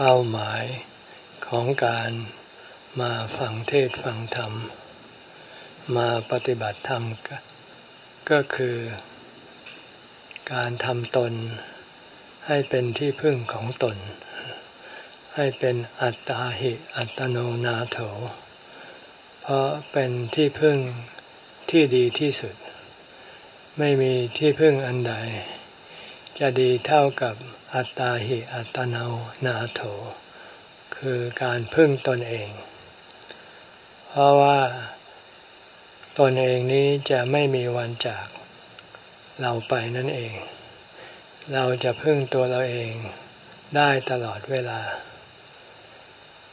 เป้าหมายของการมาฟังเทศฟังธรรม มาปฏิบัติธรรมก็คือ การทำตนให้เป็นที่พึ่งของตน ให้เป็นอัตตาหิอัตโนนาโถ เพราะเป็นที่พึ่งที่ดีที่สุด ไม่มีที่พึ่งอันใด จะดีเท่ากับอัตตาหิอัตโนนาโถ คือการพึ่งตนเอง เพราะว่าตนเองนี้จะไม่มีวันจากเราไปนั่นเอง เราจะพึ่งตัวเราเองได้ตลอดเวลา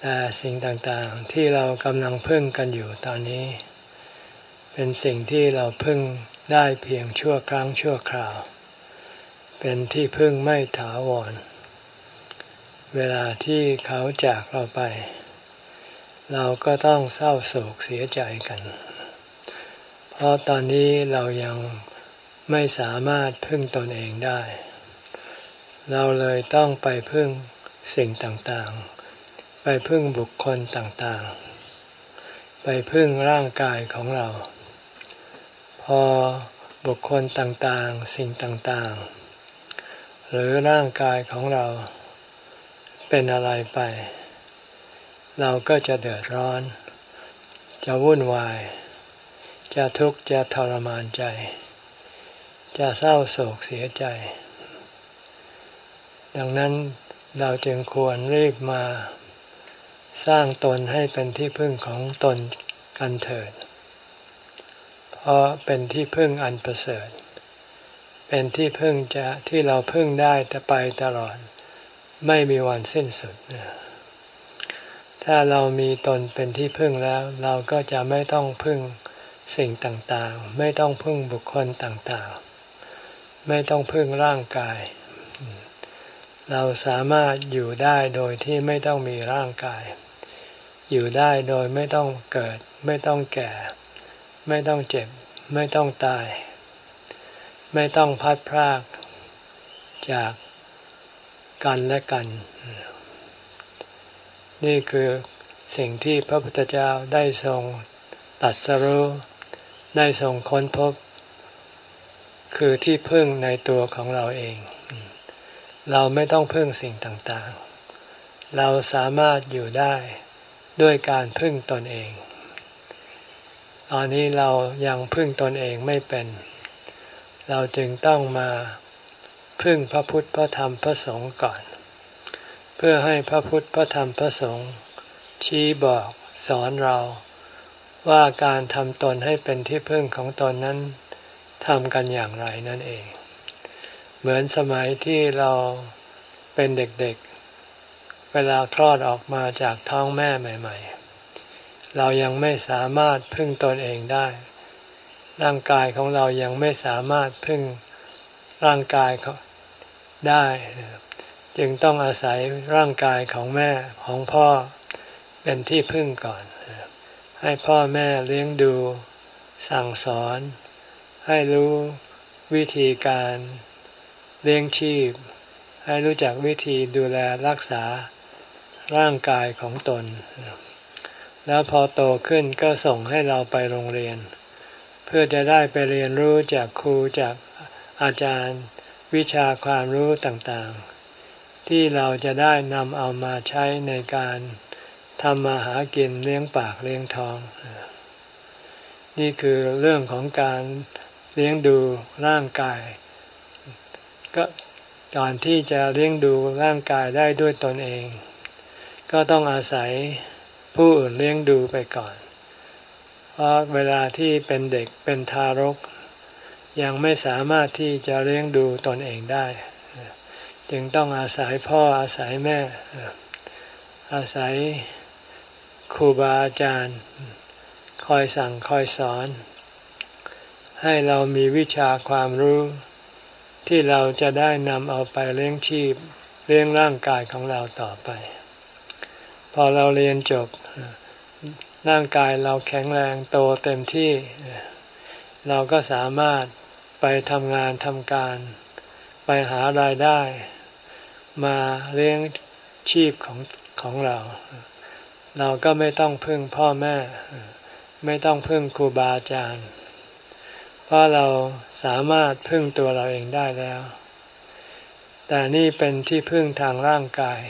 แต่สิ่งต่างๆที่เรากำลังพึ่งกันอยู่ตอนนี้ เป็นสิ่งที่เราพึ่งได้เพียงชั่วครั้งชั่วคราว เป็นที่พึ่งไม่ถาวร เวลาที่เขาจากเราไป เราก็ต้องเศร้าโศกเสียใจกัน เพราะตอนนี้เรายังไม่สามารถพึ่งตนเองได้ เราเลยต้องไปพึ่งสิ่งต่างๆ ไปพึ่งบุคคลต่างๆ ไปพึ่งร่างกายของเรา พอบุคคลต่างๆ สิ่งต่างๆ หรือร่างกายของเราเป็นอะไรไป เราก็จะเดือดร้อน จะวุ่นวาย จะทุกข์จะทรมานใจ จะเศร้าโศกเสียใจ ดังนั้นเราจึงควรรีบมาสร้างตนให้เป็นที่พึ่งของตนกันเถิด เพราะเป็นที่พึ่งอันประเสริฐ เป็นที่พึ่งจะที่เราพึ่งได้จะไปตลอด ไม่มีวันสิ้นสุด ถ้าเรามีตนเป็นที่พึ่งแล้ว เราก็จะไม่ต้องพึ่งสิ่งต่างๆ ไม่ต้องพึ่งบุคคลต่างๆ ไม่ต้องพึ่งร่างกาย เราสามารถอยู่ได้โดยที่ไม่ต้องมีร่างกาย อยู่ได้โดยไม่ต้องเกิด ไม่ต้องแก่ ไม่ต้องเจ็บ ไม่ต้องตาย ไม่ต้องพัดพรากจากกันและกัน นี่คือสิ่งที่พระพุทธเจ้าได้ทรงตัดสรู้ได้ทรงค้นพบ คือที่พึ่งในตัวของเราเอง เราไม่ต้องพึ่งสิ่งต่างๆ เราสามารถอยู่ได้ด้วยการพึ่งตนเอง ตอนนี้เรายังพึ่งตนเองไม่เป็น เราจึงต้องมาพึ่งพระพุทธพระธรรมพระสงฆ์ก่อน เพื่อให้พระพุทธพระธรรมพระสงฆ์ชี้บอกสอนเราว่าการทำตนให้เป็นที่พึ่งของตนนั้นทำกันอย่างไรนั่นเอง เหมือนสมัยที่เราเป็นเด็กๆเวลาคลอดออกมาจากท้องแม่ใหม่ ๆ เรายังไม่สามารถพึ่งตนเองได้ ร่างกายของเรายังไม่สามารถพึ่งร่างกายได้ จึงต้องอาศัยร่างกายของแม่ของพ่อเป็นที่พึ่งก่อน ให้พ่อแม่เลี้ยงดู สั่งสอน ให้รู้วิธีการเลี้ยงชีพ ให้รู้จักวิธีดูแลรักษาร่างกายของตน แล้วพอโตขึ้นก็ส่งให้เราไปโรงเรียน เพื่อจะได้ไปเรียนรู้จากครูจากอาจารย์ วิชาความรู้ต่างๆ ที่เราจะได้นำเอามาใช้ในการทำมาหากินเลี้ยงปากเลี้ยงท้อง นี่คือเรื่องของการเลี้ยงดูร่างกาย ก็ก่อนที่จะเลี้ยงดูร่างกายได้ด้วยตนเอง ก็ต้องอาศัยผู้อื่นเลี้ยงดูไปก่อน เพราะเวลาที่เป็นเด็กเป็นทารก ยังไม่สามารถที่จะเลี้ยงดูตนเองได้ จึงต้องอาศัยพ่ออาศัยแม่ อาศัยครูบาอาจารย์ คอยสั่งคอยสอน ให้เรามีวิชาความรู้ที่เราจะได้นำเอาไปเลี้ยงชีพเลี้ยงร่างกายของเราต่อไป พอเราเรียนจบ ร่างกายเราแข็งแรงโตเต็มที่ เราก็สามารถไปทำงานทำการ ไปหารายได้ มาเลี้ยงชีพของของเรา เราก็ไม่ต้องพึ่งพ่อแม่ ไม่ต้องพึ่งครูบาอาจารย์เพราะเราสามารถพึ่งตัวเราเองได้แล้ว แต่นี่เป็นที่พึ่งทางร่างกาย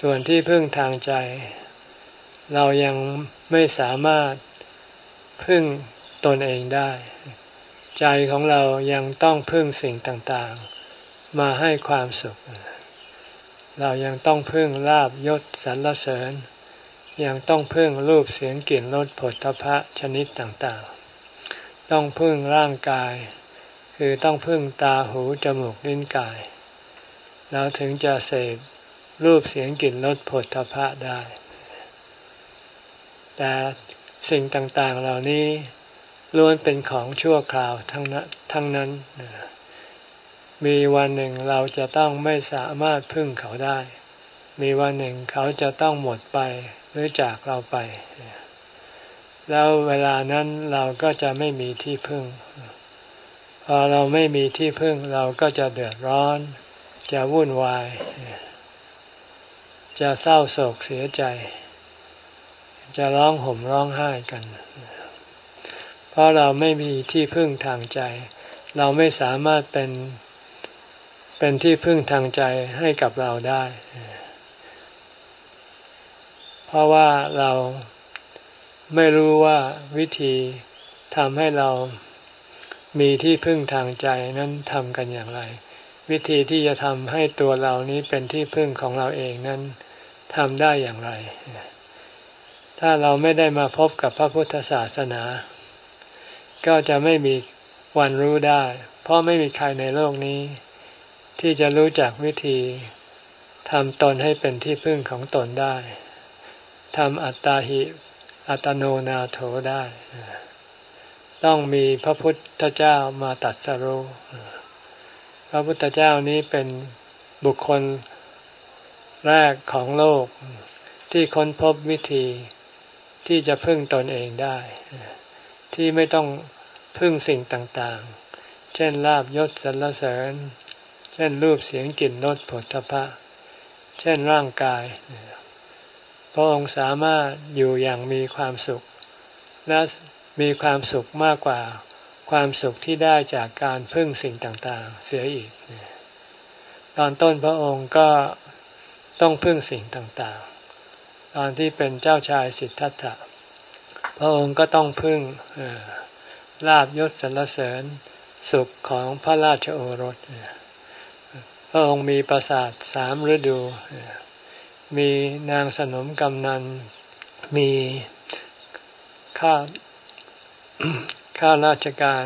ส่วนที่พึ่งทางใจ เรายังไม่สามารถพึ่งตนเองได้ ใจของเรายังต้องพึ่งสิ่งต่างๆ มาให้ความสุข เรายังต้องพึ่งลาบยศสรรเสริญ ยังต้องพึ่งรูปเสียงกลิ่นรสผลทพะชนิดต่างๆ ต้องพึ่งร่างกาย คือต้องพึ่งตาหูจมูกลิ้นกายเราถึงจะเสพรูปเสียงกลิ่นรสผลทพะได้ แต่สิ่งต่างๆเหล่านี้ล้วนเป็นของชั่วคราวทั้งนั้นทั้งนั้น มีวันหนึ่งเราจะต้องไม่สามารถพึ่งเขาได้ มีวันหนึ่งเขาจะต้องหมดไปหรือจากเราไป แล้วเวลานั้นเราก็จะไม่มีที่พึ่ง พอเราไม่มีที่พึ่งเราก็จะเดือดร้อน จะวุ่นวาย จะเศร้าโศกเสียใจ จะร้องห่มร้องไห้กัน เพราะเราไม่มีที่พึ่งทางใจ เราไม่สามารถเป็นเป็นที่พึ่งทางใจให้กับเราได้ เพราะว่าเราไม่รู้ว่าวิธีทำให้เรามีที่พึ่งทางใจนั้นทำกันอย่างไร วิธีที่จะทำให้ตัวเรานี้เป็นที่พึ่งของเราเองนั้นทำได้อย่างไร ถ้าเราไม่ได้มาพบกับพระพุทธศาสนา ก็จะไม่มีวันรู้ได้ เพราะไม่มีใครในโลกนี้ ที่จะรู้จักวิธีทำตนให้เป็นที่พึ่งของตนได้ทำอัตตาหิอัตโนนาโถได้ ต้องมีพระพุทธเจ้ามาตัดสรุพระพุทธเจ้านี้เป็นบุคคลแรกของโลกที่ค้นพบวิธี ที่จะพึ่งตนเองได้ ที่ไม่ต้องพึ่งสิ่งต่างๆ เช่นลาบยศสรรเสริญ เช่นรูปเสียงกลิ่นรสผลพะ เช่นร่างกาย พระองค์สามารถอยู่อย่างมีความสุข และมีความสุขมากกว่าความสุขที่ได้จากการพึ่งสิ่งต่างๆ เสียอีก ตอนต้นพระองค์ก็ต้องพึ่งสิ่งต่างๆ ตอนที่เป็นเจ้าชายสิทธัตถะ พระองค์ก็ต้องพึ่งลาบยศสรรเสริญสุขของพระราชโอรส พระองค์มีประสาทสามฤดู มีนางสนมกำนัน มีข้าข้าราชการ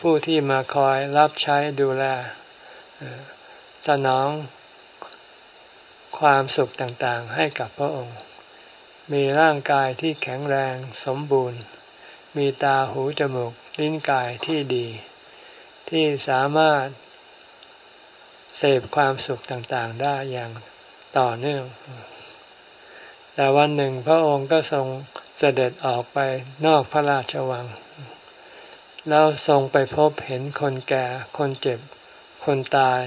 ผู้ที่มาคอยรับใช้ดูแลสนอง ความสุขต่างๆให้กับพระองค์ มีร่างกายที่แข็งแรงสมบูรณ์ มีตาหูจมูกลิ้นกายที่ดี ที่สามารถเสพความสุขต่างๆได้อย่างต่อเนื่อง แต่วันหนึ่งพระองค์ก็ทรงเสด็จออกไปนอกพระราชวัง แล้วทรงไปพบเห็นคนแก่ คนเจ็บ คนตาย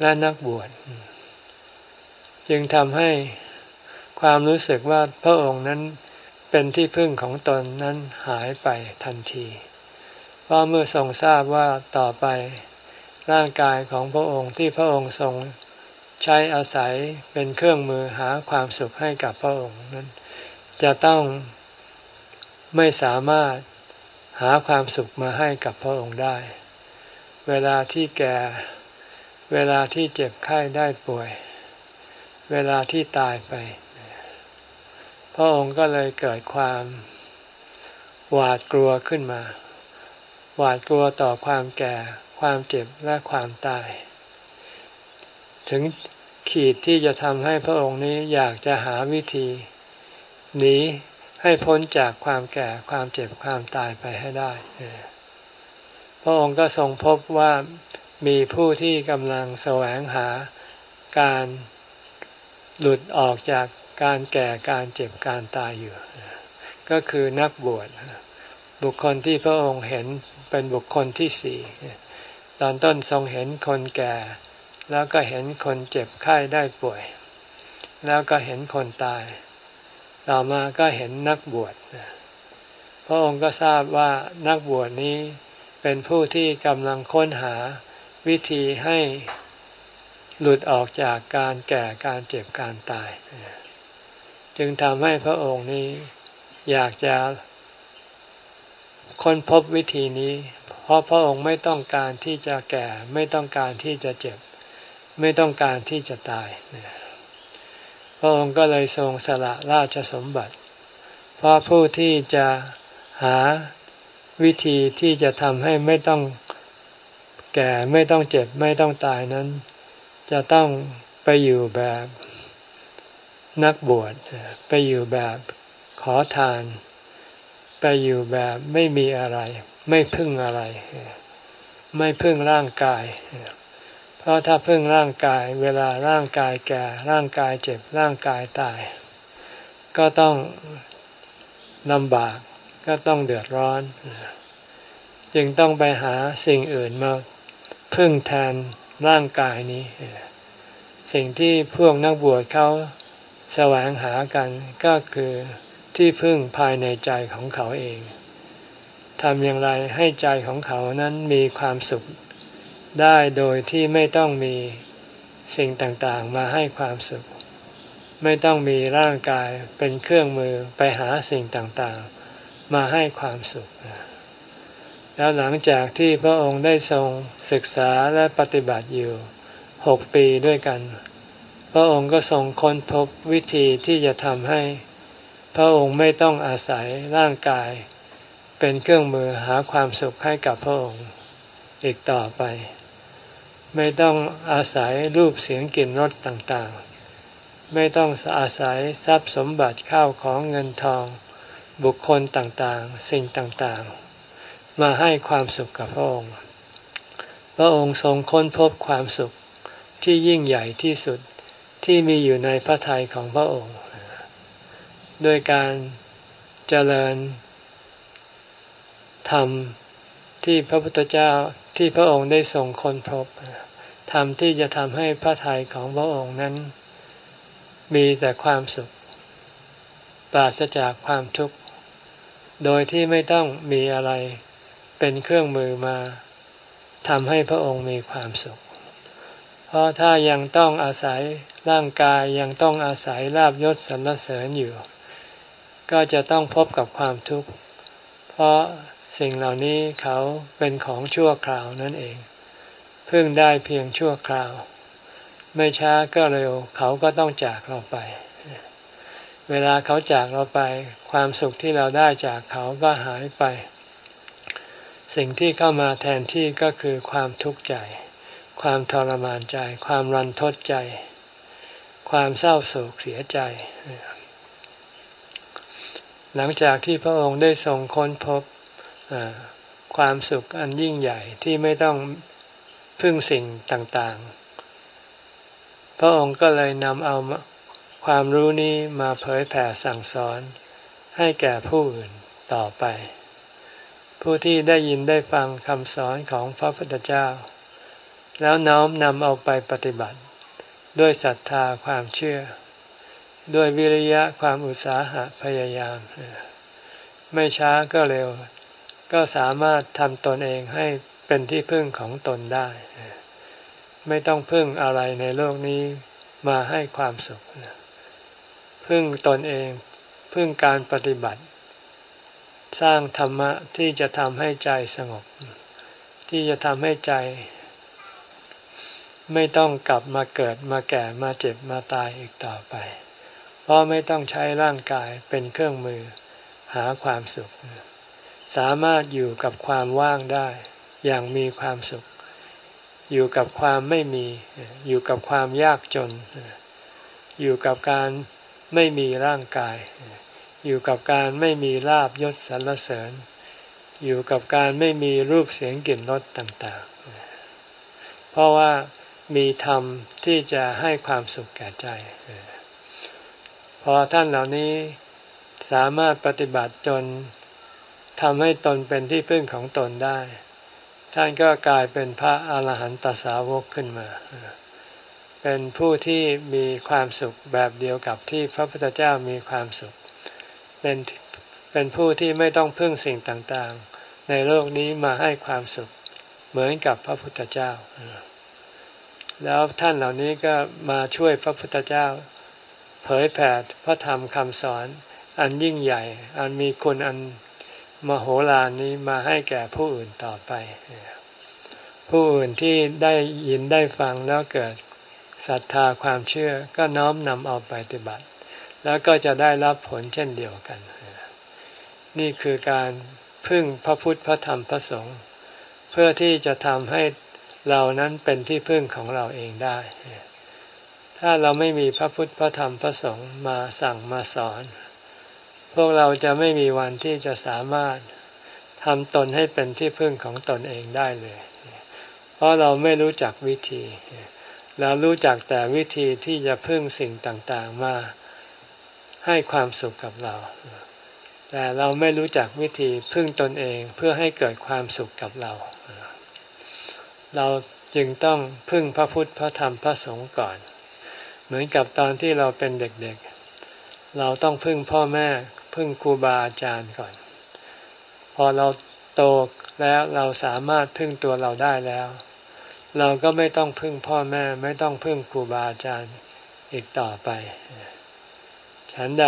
และนักบวช จึงทำให้ความรู้สึกว่าพระองค์นั้นเป็นที่พึ่งของตนนั้นหายไปทันที เพราะเมื่อทรงทราบว่าต่อไปร่างกายของพระองค์ที่พระองค์ทรงใช้อาศัยเป็นเครื่องมือหาความสุขให้กับพระองค์นั้น จะต้องไม่สามารถหาความสุขมาให้กับพระองค์ได้ เวลาที่แก่ เวลาที่เจ็บไข้ได้ป่วย เวลาที่ตายไป พระองค์ก็เลยเกิดความหวาดกลัวขึ้นมา หวาดกลัวต่อความแก่ ความเจ็บและความตาย ถึงขีดที่จะทำให้พระองค์นี้อยากจะหาวิธีหนีให้พ้นจากความแก่ความเจ็บความตายไปให้ได้ พระองค์ก็ทรงพบว่ามีผู้ที่กำลังแสวงหาการ หลุดออกจากการแก่การเจ็บการตายอยู่ ก็คือนักบวชบุคคลที่พระองค์เห็นเป็นบุคคลที่สี่ตอนต้นทรงเห็นคนแก่ แล้วก็เห็นคนเจ็บไข้ได้ป่วย แล้วก็เห็นคนตาย ต่อมาก็เห็นนักบวชพระองค์ก็ทราบว่านักบวชนี้เป็นผู้ที่กำลังค้นหาวิธีให้ หลุดออกจากการแก่การเจ็บการตาย จึงทำให้พระองค์นี้อยากจะค้นพบวิธีนี้ เพราะพระองค์ไม่ต้องการที่จะแก่ ไม่ต้องการที่จะเจ็บ ไม่ต้องการที่จะตายพระองค์ก็เลยทรงสละราชสมบัติ เพราะผู้ที่จะหาวิธีที่จะทำให้ไม่ต้องแก่ไม่ต้องเจ็บไม่ต้องตายนั้น จะต้องไปอยู่แบบนักบวชไปอยู่แบบขอทาน ไปอยู่แบบไม่มีอะไร ไม่พึ่งอะไร ไม่พึ่งร่างกาย เพราะถ้าพึ่งร่างกาย เวลาร่างกายแก่ ร่างกายเจ็บร่างกายตาย ก็ต้องลำบากก็ต้องเดือดร้อน จึงต้องไปหาสิ่งอื่นมาพึ่งแทน ร่างกายนี้ สิ่งที่พวกนักบวชเขาแสวงหากันก็คือที่พึ่งภายในใจของเขาเองทำอย่างไรให้ใจของเขานั้นมีความสุข ได้โดยที่ไม่ต้องมีสิ่งต่างๆ มาให้ความสุข ไม่ต้องมีร่างกายเป็นเครื่องมือไปหาสิ่งต่างๆ มาให้ความสุข แล้วหลังจากที่พระองค์ได้ทรงศึกษาและปฏิบัติอยู่หกปีด้วยกัน พระองค์ก็ทรงค้นพบวิธีที่จะทำให้ พระองค์ไม่ต้องอาศัยร่างกาย เป็นเครื่องมือหาความสุขให้กับพระองค์อีกต่อไป ไม่ต้องอาศัยรูปเสียงกลิ่นรสต่างๆ ไม่ต้องอาศัยทรัพย์สมบัติข้าวของเงินทอง บุคคลต่างๆ สิ่งต่างๆ มาให้ความสุขกับพระองค์ พระองค์ทรงค้นพบความสุขที่ยิ่งใหญ่ที่สุดที่มีอยู่ในพระทัยของพระองค์ โดยการเจริญธรรมที่พระพุทธเจ้าที่พระองค์ได้ทรงค้นพบธรรมที่จะทำให้พระทัยของพระองค์นั้น มีแต่ความสุข ปราศจากความทุกข์ โดยที่ไม่ต้องมีอะไร เป็นเครื่องมือมาทำให้พระองค์มีความสุข เพราะถ้ายังต้องอาศัยร่างกายยังต้องอาศัยลาบยศสรรเสริญอยู่ ก็จะต้องพบกับความทุกข์ เพราะสิ่งเหล่านี้เขาเป็นของชั่วคราวนั่นเองเพิ่งได้เพียงชั่วคราว ไม่ช้าก็เร็ว เขาก็ต้องจากเราไป เวลาเขาจากเราไป ความสุขที่เราได้จากเขาก็หายไป สิ่งที่เข้ามาแทนที่ก็คือความทุกข์ใจ ความทรมานใจ ความรันทดใจ ความเศร้าโศกเสียใจ หลังจากที่พระองค์ได้ทรงค้นพบความสุขอันยิ่งใหญ่ที่ไม่ต้องพึ่งสิ่งต่างๆ พระองค์ก็เลยนำเอาความรู้นี้มาเผยแผ่สั่งสอนให้แก่ผู้อื่นต่อไป ผู้ที่ได้ยินได้ฟังคำสอนของพระพุทธเจ้า แล้วน้อมนำเอาไปปฏิบัติ ด้วยศรัทธาความเชื่อ ด้วยวิริยะความอุตสาหะพยายาม ไม่ช้าก็เร็ว ก็สามารถทำตนเองให้เป็นที่พึ่งของตนได้ ไม่ต้องพึ่งอะไรในโลกนี้มาให้ความสุข พึ่งตนเอง พึ่งการปฏิบัติ สร้างธรรมะที่จะทำให้ใจสงบ ที่จะทำให้ใจ ไม่ต้องกลับมาเกิดมาแก่มาเจ็บมาตายอีกต่อไป เพราะไม่ต้องใช้ร่างกายเป็นเครื่องมือหาความสุข สามารถอยู่กับความว่างได้ อย่างมีความสุข อยู่กับความไม่มี อยู่กับความยากจน อยู่กับการไม่มีร่างกาย อยู่กับการไม่มีลาบยศสรรเสริญ อยู่กับการไม่มีรูปเสียงกลิ่นรสต่างๆ เพราะว่ามีธรรมที่จะให้ความสุขแก่ใจ พอท่านเหล่านี้สามารถปฏิบัติจนทำให้ตนเป็นที่พึ่งของตนได้ ท่านก็กลายเป็นพระอาหารหันตสาวกขึ้นมา เป็นผู้ที่มีความสุขแบบเดียวกับที่พระพุทธเจ้ามีความสุข เป็นเป็นผู้ที่ไม่ต้องพึ่งสิ่งต่างๆ ในโลกนี้มาให้ความสุข เหมือนกับพระพุทธเจ้า แล้วท่านเหล่านี้ก็มาช่วยพระพุทธเจ้า เผยแผ่พระธรรมคำสอน อันยิ่งใหญ่ อันมีคุณอันมโหฬารนี้มาให้แก่ผู้อื่นต่อไป ผู้อื่นที่ได้ยินได้ฟังแล้วเกิดศรัทธาความเชื่อก็น้อมนำเอาไปปฏิบัติ แล้วก็จะได้รับผลเช่นเดียวกัน นี่คือการพึ่งพระพุทธพระธรรมพระสงฆ์เพื่อที่จะทำให้เรานั้นเป็นที่พึ่งของเราเองได้ ถ้าเราไม่มีพระพุทธพระธรรมพระสงฆ์มาสั่งมาสอน พวกเราจะไม่มีวันที่จะสามารถทำตนให้เป็นที่พึ่งของตนเองได้เลย เพราะเราไม่รู้จักวิธี เรารู้จักแต่วิธีที่จะพึ่งสิ่งต่างๆมา ให้ความสุขกับเรา แต่เราไม่รู้จักวิธีพึ่งตนเองเพื่อให้เกิดความสุขกับเรา เราจึงต้องพึ่งพระพุทธพระธรรมพระสงฆ์ก่อน เหมือนกับตอนที่เราเป็นเด็กๆ เราต้องพึ่งพ่อแม่พึ่งครูบาอาจารย์ก่อน พอเราโตแล้วเราสามารถพึ่งตัวเราได้แล้ว เราก็ไม่ต้องพึ่งพ่อแม่ไม่ต้องพึ่งครูบาอาจารย์อีกต่อไป ฉันใด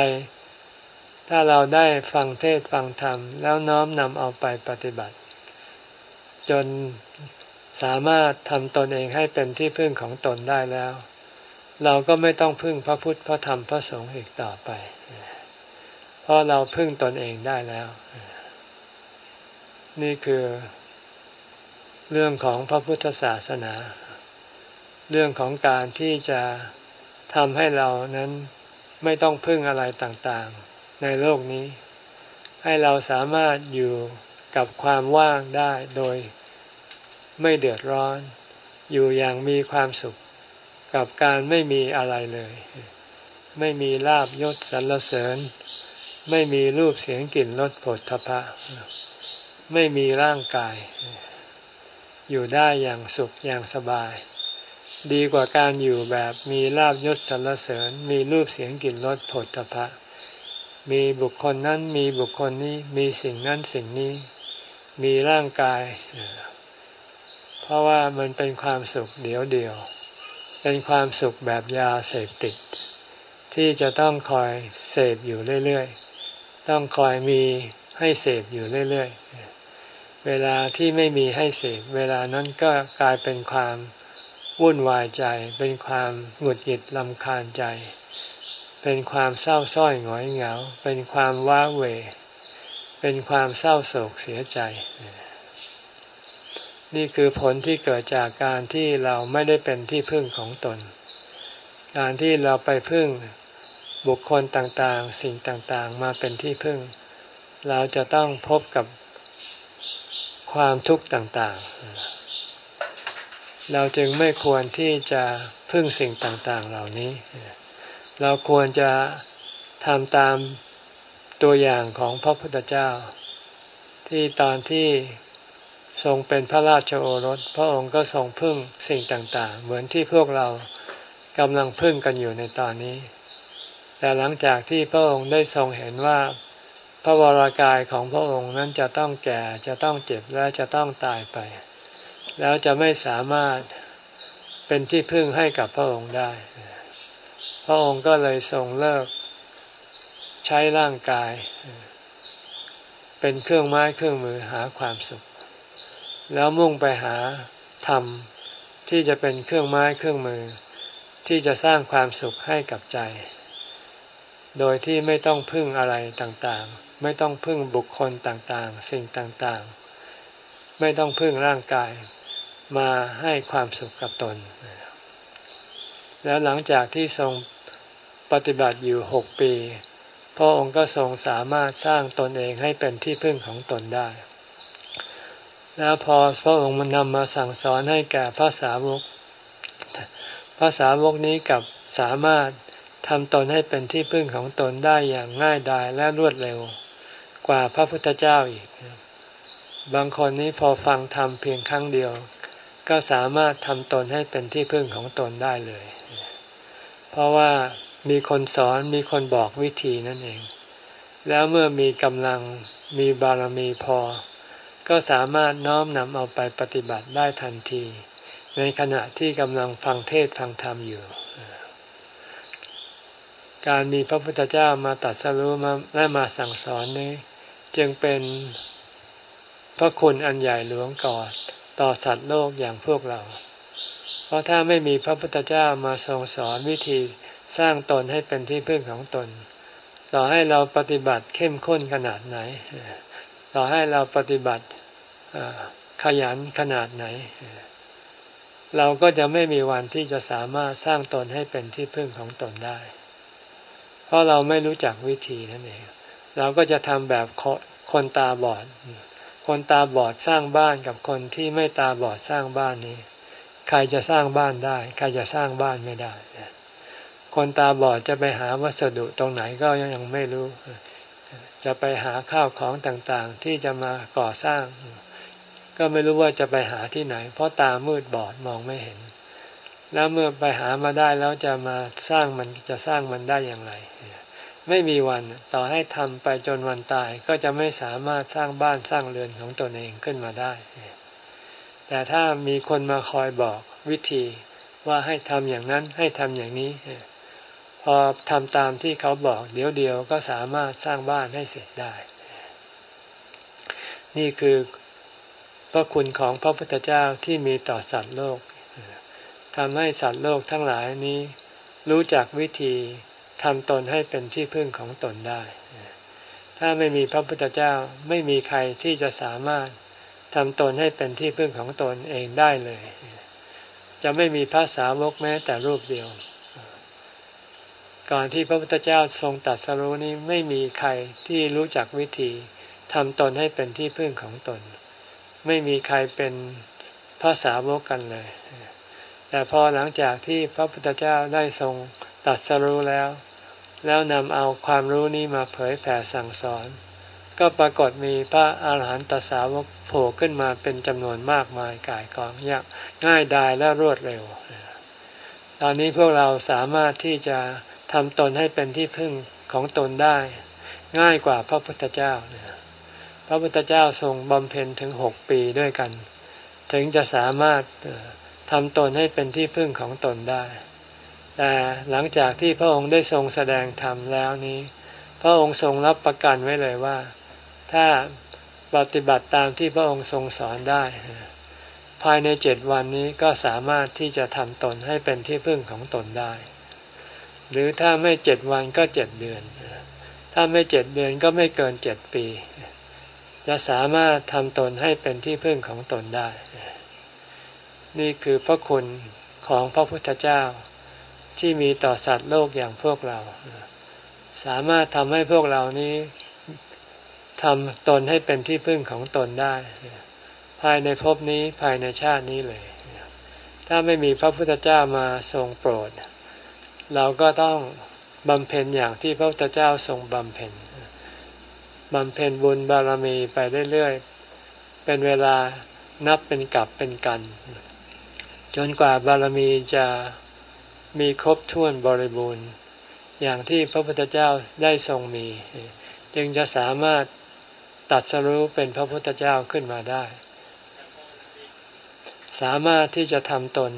ถ้าเราได้ฟังเทศฟังธรรม แล้วน้อมนำเอาไปปฏิบัติ จนสามารถทำตนเองให้เป็นที่พึ่งของตนได้แล้ว เราก็ไม่ต้องพึ่งพระพุทธพระธรรมพระสงฆ์อีกต่อไป เพราะเราพึ่งตนเองได้แล้ว นี่คือ เรื่องของพระพุทธศาสนา เรื่องของการที่จะทำให้เรานั้น ไม่ต้องพึ่งอะไรต่างๆ ในโลกนี้ ให้เราสามารถอยู่กับความว่างได้โดยไม่เดือดร้อน อยู่อย่างมีความสุขกับการไม่มีอะไรเลย ไม่มีลาบยศสรรเสริญ ไม่มีรูปเสียงกลิ่นรสผลทพะ ไม่มีร่างกาย อยู่ได้อย่างสุขอย่างสบาย ดีกว่าการอยู่แบบมีลาบยศสรรเสริญ มีรูปเสียงกลิ่นรสผลทพะมีบุคคลนั้นมีบุคคลนี้มีสิ่งนั้นสิ่งนี้ มีร่างกาย เพราะว่ามันเป็นความสุขเดียวเดียว เป็นความสุขแบบยาเสพติด ที่จะต้องคอยเสพอยู่เรื่อยๆ ต้องคอยมีให้เสพอยู่เรื่อยๆ เวลาที่ไม่มีให้เสพเวลานั้นก็กลายเป็นความ วุ่นวายใจ เป็นความหงุดหงิดลำคาญใจ เป็นความเศร้าส้อยหงอยเหงา เป็นความว้าเหวเป็นความเศร้าโศกเสียใจ นี่คือผลที่เกิดจากการที่เราไม่ได้เป็นที่พึ่งของตน การที่เราไปพึ่งบุคคลต่างๆ สิ่งต่างๆ มาเป็นที่พึ่ง เราจะต้องพบกับความทุกข์ต่างๆ เราจึงไม่ควรที่จะพึ่งสิ่งต่างๆเหล่านี้ เราควรจะทำตามตัวอย่างของพระพุทธเจ้า ที่ตอนที่ทรงเป็นพระราชโอรส พระองค์ก็ทรงพึ่งสิ่งต่างๆ เหมือนที่พวกเรากำลังพึ่งกันอยู่ในตอนนี้ แต่หลังจากที่พระองค์ได้ทรงเห็นว่าพระวรากายของพระองค์นั้นจะต้องแก่จะต้องเจ็บและจะต้องตายไป แล้วจะไม่สามารถเป็นที่พึ่งให้กับพระองค์ได้ พระองค์ก็เลยทรงเลิกใช้ร่างกาย เป็นเครื่องไม้เครื่องมือหาความสุข แล้วมุ่งไปหาธรรมที่จะเป็นเครื่องไม้เครื่องมือ ที่จะสร้างความสุขให้กับใจ โดยที่ไม่ต้องพึ่งอะไรต่างๆ ไม่ต้องพึ่งบุคคลต่างๆ สิ่งต่างๆ ไม่ต้องพึ่งร่างกาย มาให้ความสุขกับตน แล้วหลังจากที่ทรงปฏิบัติอยู่หกปี พระองค์ก็ทรงสามารถสร้างตนเองให้เป็นที่พึ่งของตนได้ แล้วพอพระองค์มันนำมาสั่งสอนให้แก่พระสาวกพระสาวกนี้กับสามารถทำตนให้เป็นที่พึ่งของตนได้อย่างง่ายดายและรวดเร็ว กว่าพระพุทธเจ้าอีก บางคนนี้พอฟังธรรมเพียงครั้งเดียว ก็สามารถทำตนให้เป็นที่พึ่งของตนได้เลย เพราะว่ามีคนสอนมีคนบอกวิธีนั่นเอง แล้วเมื่อมีกำลังมีบารมีพอ ก็สามารถน้อมนำเอาไปปฏิบัติได้ทันที ในขณะที่กำลังฟังเทศฟังธรรมอยู่ การมีพระพุทธเจ้ามาตัดสรู้มาและมาสั่งสอนนี้ จึงเป็นพระคุณอันใหญ่หลวงก่อน ต่อสัตว์โลกอย่างพวกเรา เพราะถ้าไม่มีพระพุทธเจ้ามาทรงสอนวิธีสร้างตนให้เป็นที่พึ่งของตน ต่อให้เราปฏิบัติเข้มข้นขนาดไหน ต่อให้เราปฏิบัติขยันขนาดไหน เราก็จะไม่มีวันที่จะสามารถสร้างตนให้เป็นที่พึ่งของตนได้ เพราะเราไม่รู้จักวิธีนั่นเอง เราก็จะทำแบบคนตาบอด คนตาบอดสร้างบ้านกับคนที่ไม่ตาบอดสร้างบ้านนี้ ใครจะสร้างบ้านได้ ใครจะสร้างบ้านไม่ได้ คนตาบอดจะไปหาวัสดุตรงไหนก็ยังไม่รู้ จะไปหาข้าวของต่างๆ ที่จะมาก่อสร้าง ก็ไม่รู้ว่าจะไปหาที่ไหน เพราะตามืดบอดมองไม่เห็น แล้วเมื่อไปหามาได้แล้วจะมาสร้างมันจะสร้างมันได้อย่างไร ไม่มีวันต่อให้ทำไปจนวันตาย ก็จะไม่สามารถสร้างบ้านสร้างเรือนของตนเองขึ้นมาได้ แต่ถ้ามีคนมาคอยบอกวิธีว่าให้ทำอย่างนั้นให้ทำอย่างนี้ พอทำตามที่เขาบอกเดี๋ยวเดียวก็สามารถสร้างบ้านให้เสร็จได้ นี่คือพระคุณของพระพุทธเจ้าที่มีต่อสัตว์โลกทำให้สัตว์โลกทั้งหลายนี้ รู้จักวิธี ทำตนให้เป็นที่พึ่งของตนได้ ถ้าไม่มีพระพุทธเจ้าไม่มีใครที่จะสามารถทำตนให้เป็นที่พึ่งของตนเองได้เลย จะไม่มีพระสาวกแม้แต่รูปเดียว ก่อนที่พระพุทธเจ้าทรงตัดสรู้นี้ไม่มีใครที่รู้จักวิธีทำตนให้เป็นที่พึ่งของตน ไม่มีใครเป็นพระสาวกกันเลย แต่พอหลังจากที่พระพุทธเจ้าได้ทรงตัดสรู้แล้ว แล้วนำเอาความรู้นี้มาเผยแผ่สั่งสอน ก็ปรากฏมีพระอาหารหันตสาวกโผล่ขึ้นมาเป็นจำนวนมากมายกายกองยากง่ายดายและรวดเร็ว ตอนนี้พวกเราสามารถที่จะทำตนให้เป็นที่พึ่งของตนได้ ง่ายกว่าพระพุทธเจ้า พระพุทธเจ้าทรงบำเพ็ญถึงหกปีด้วยกัน ถึงจะสามารถทำตนให้เป็นที่พึ่งของตนได้ แต่หลังจากที่พระองค์ได้ทรงแสดงธรรมแล้วนี้ พระองค์ทรงรับประกันไว้เลยว่า ถ้าปฏิบัติตามที่พระองค์ทรงสอนได้ ภายในเจ็ดวันนี้ก็สามารถที่จะทำตนให้เป็นที่พึ่งของตนได้ หรือถ้าไม่เจ็ดวันก็เจ็ดเดือน ถ้าไม่เจ็ดเดือนก็ไม่เกินเจ็ดปี จะสามารถทำตนให้เป็นที่พึ่งของตนได้ นี่คือพระคุณของพระพุทธเจ้า ที่มีต่อสัตว์โลกอย่างพวกเรา สามารถทำให้พวกเรานี้ทำตนให้เป็นที่พึ่งของตนได้ ภายในภพนี้ภายในชาตินี้เลย ถ้าไม่มีพระพุทธเจ้ามาทรงโปรด เราก็ต้องบำเพ็ญอย่างที่พระพุทธเจ้าทรงบำเพ็ญบำเพ็ญบุญบารมีไปเรื่อยๆ เป็นเวลานับเป็นกับเป็นกัน จนกว่าบารมีจะ มีครบถ้วนบริบูรณ์ อย่างที่พระพุทธเจ้าได้ทรงมี จึงจะสามารถตัดสรู้เป็นพระพุทธเจ้าขึ้นมาได้ สามารถที่จะทำตน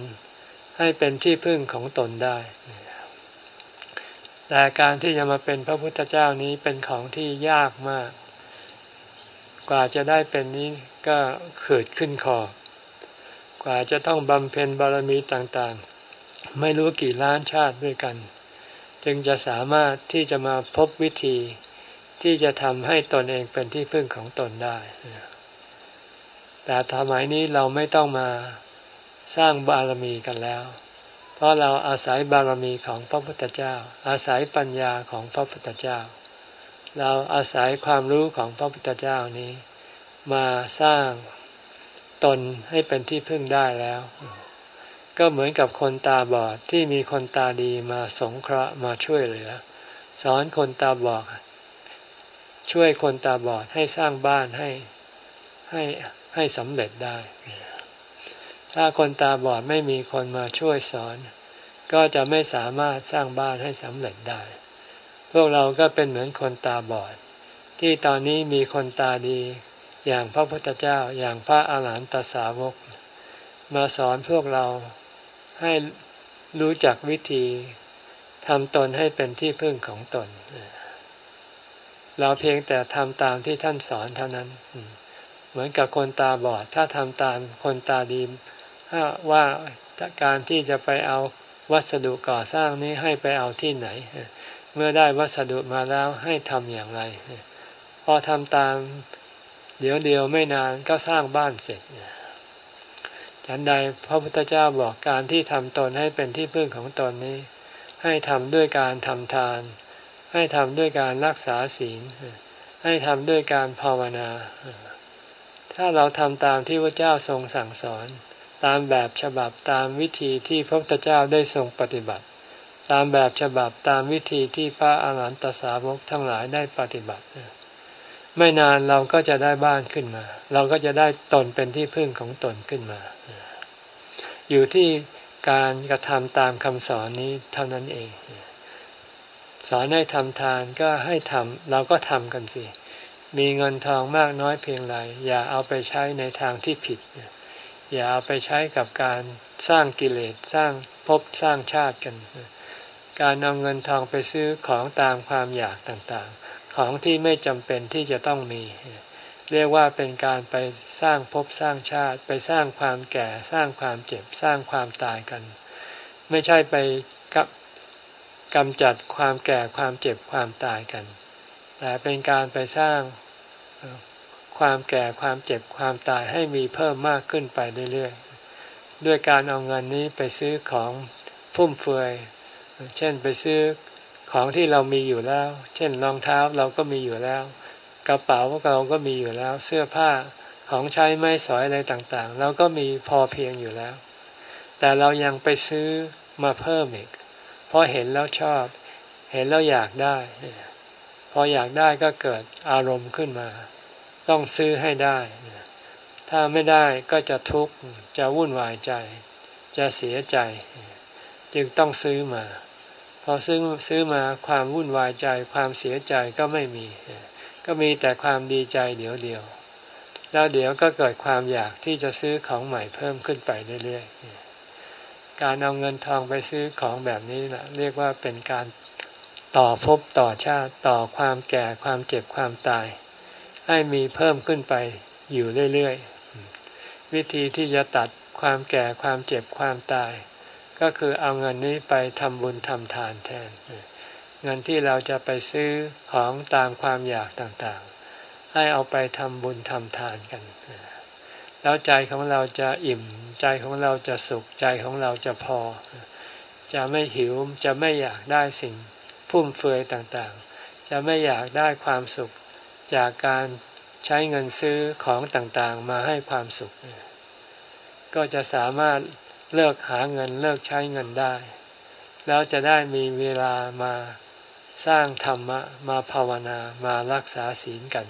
ให้เป็นที่พึ่งของตนได้ แต่การที่จะมาเป็นพระพุทธเจ้านี้เป็นของที่ยากมาก กว่าจะได้เป็นนี้ก็ขืดขึ้นคอกว่าจะต้องบำเพ็ญบารมีต่างๆ ไม่รู้กี่ล้านชาติด้วยกัน จึงจะสามารถที่จะมาพบวิธีที่จะทำให้ตนเองเป็นที่พึ่งของตนได้ แต่ทำไมนี้เราไม่ต้องมาสร้างบารมีกันแล้ว เพราะเราอาศัยบารมีของพระพุทธเจ้า อาศัยปัญญาของพระพุทธเจ้า เราอาศัยความรู้ของพระพุทธเจ้านี้ มาสร้างตนให้เป็นที่พึ่งได้แล้ว ก็เหมือนกับคนตาบอดที่มีคนตาดีมาสงเคราะห์มาช่วยเหลือ สอนคนตาบอด ช่วยคนตาบอดให้สร้างบ้านให้ให้ให้สำเร็จได้ ถ้าคนตาบอดไม่มีคนมาช่วยสอน ก็จะไม่สามารถสร้างบ้านให้สำเร็จได้ พวกเราก็เป็นเหมือนคนตาบอด ที่ตอนนี้มีคนตาดี อย่างพระพุทธเจ้าอย่างพระอาหารหันตสาวก มาสอนพวกเรา ให้รู้จักวิธีทำตนให้เป็นที่พึ่งของตน เราเพียงแต่ทำตามที่ท่านสอนเท่านั้น เหมือนกับคนตาบอด ถ้าทำตามคนตาดีว่าการที่จะไปเอาวัสดุก่อสร้างนี้ให้ไปเอาที่ไหน เมื่อได้วัสดุมาแล้วให้ทำอย่างไร พอทำตาม เดี๋ยวเดียวไม่นานก็สร้างบ้านเสร็จ ฉันใดพระพุทธเจ้าบอกการที่ทำตนให้เป็นที่พึ่งของตนนี้ ให้ทำด้วยการทำทาน ให้ทำด้วยการรักษาศีล ให้ทำด้วยการภาวนา ถ้าเราทำตามที่พระเจ้าทรงสั่งสอน ตามแบบฉบับตามวิธีที่พระพุทธเจ้าได้ทรงปฏิบัติ ตามแบบฉบับตามวิธีที่พระอาหารหันตสาวกทั้งหลายได้ปฏิบัติ ไม่นานเราก็จะได้บ้านขึ้นมา เราก็จะได้ตนเป็นที่พึ่งของตนขึ้นมา อยู่ที่การกระทำตามคำสอนนี้เท่านั้นเอง สอนให้ทำทานก็ให้ทำเราก็ทำกันสิ มีเงินทองมากน้อยเพียงไรอย่าเอาไปใช้ในทางที่ผิด อย่าเอาไปใช้กับการสร้างกิเลสสร้างภพสร้างชาติกัน การเอาเงินทองไปซื้อของตามความอยากต่างๆ ของที่ไม่จำเป็นที่จะต้องมี เรียกว่าเป็นการไปสร้างภพสร้างชาติ ไปสร้างความแก่สร้างความเจ็บสร้างความตายกัน ไม่ใช่ไปกับกำจัดความแก่ความเจ็บความตายกัน แต่เป็นการไปสร้างความแก่ความเจ็บความตายให้มีเพิ่มมากขึ้นไปเรื่อยๆ ด้วยการเอาเงินนี้ไปซื้อของฟุ่มเฟือย เช่นไปซื้อ ของที่เรามีอยู่แล้ว เช่นรองเท้าเราก็มีอยู่แล้ว กระเป๋าเราก็มีอยู่แล้ว เสื้อผ้าของใช้ไม้สอยอะไรต่างๆ เราก็มีพอเพียงอยู่แล้ว แต่เรายังไปซื้อมาเพิ่มอีกเพราะเห็นแล้วชอบ เห็นแล้วอยากได้ พออยากได้ก็เกิดอารมณ์ขึ้นมา ต้องซื้อให้ได้ ถ้าไม่ได้ก็จะทุกข์จะวุ่นวายใจ จะเสียใจ จึงต้องซื้อมา พอซื้อซื้อมาความวุ่นวายใจความเสียใจก็ไม่มี ก็มีแต่ความดีใจเดี๋ยวเดียว แล้วเดี๋ยวก็เกิดความอยากที่จะซื้อของใหม่เพิ่มขึ้นไปเรื่อยๆ การเอาเงินทองไปซื้อของแบบนี้นะเรียกว่าเป็นการต่อภพต่อชาติต่อความแก่ความเจ็บความตาย ให้มีเพิ่มขึ้นไปอยู่เรื่อยๆ วิธีที่จะตัดความแก่ความเจ็บความตาย ก็คือเอาเงินนี้ไปทำบุญทำทานแทน เงินที่เราจะไปซื้อของตามความอยากต่างๆ ให้เอาไปทำบุญทำทานกัน แล้วใจของเราจะอิ่ม ใจของเราจะสุขใจของเราจะพอ จะไม่หิวจะไม่อยากได้สิ่งฟุ่มเฟือยต่างๆ จะไม่อยากได้ความสุขจากการใช้เงินซื้อของต่างๆ มาให้ความสุข ก็จะสามารถ เลิกหาเงินเลิกใช้เงินได้ แล้วจะได้มีเวลามาสร้างธรรมะมาภาวนามารักษาศีลกัน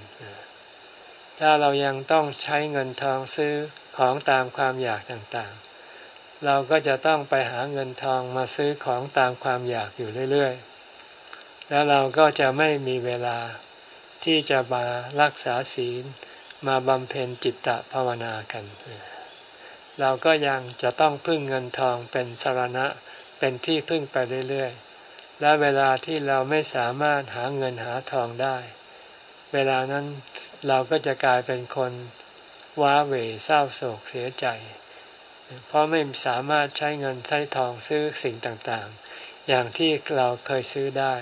ถ้าเรายังต้องใช้เงินทองซื้อของตามความอยากต่างๆ เราก็จะต้องไปหาเงินทองมาซื้อของตามความอยากอยู่เรื่อยๆ แล้วเราก็จะไม่มีเวลาที่จะมารักษาศีลมาบำเพ็ญจิตตภาวนากัน เราก็ยังจะต้องพึ่งเงินทองเป็นสารณะเป็นที่พึ่งไปเรื่อยๆ และเวลาที่เราไม่สามารถหาเงินหาทองได้ เวลานั้นเราก็จะกลายเป็นคนว้าเหวเศร้าโศกเสียใจ เพราะไม่สามารถใช้เงินใช้ทองซื้อสิ่งต่างๆ อย่างที่เราเคยซื้อได้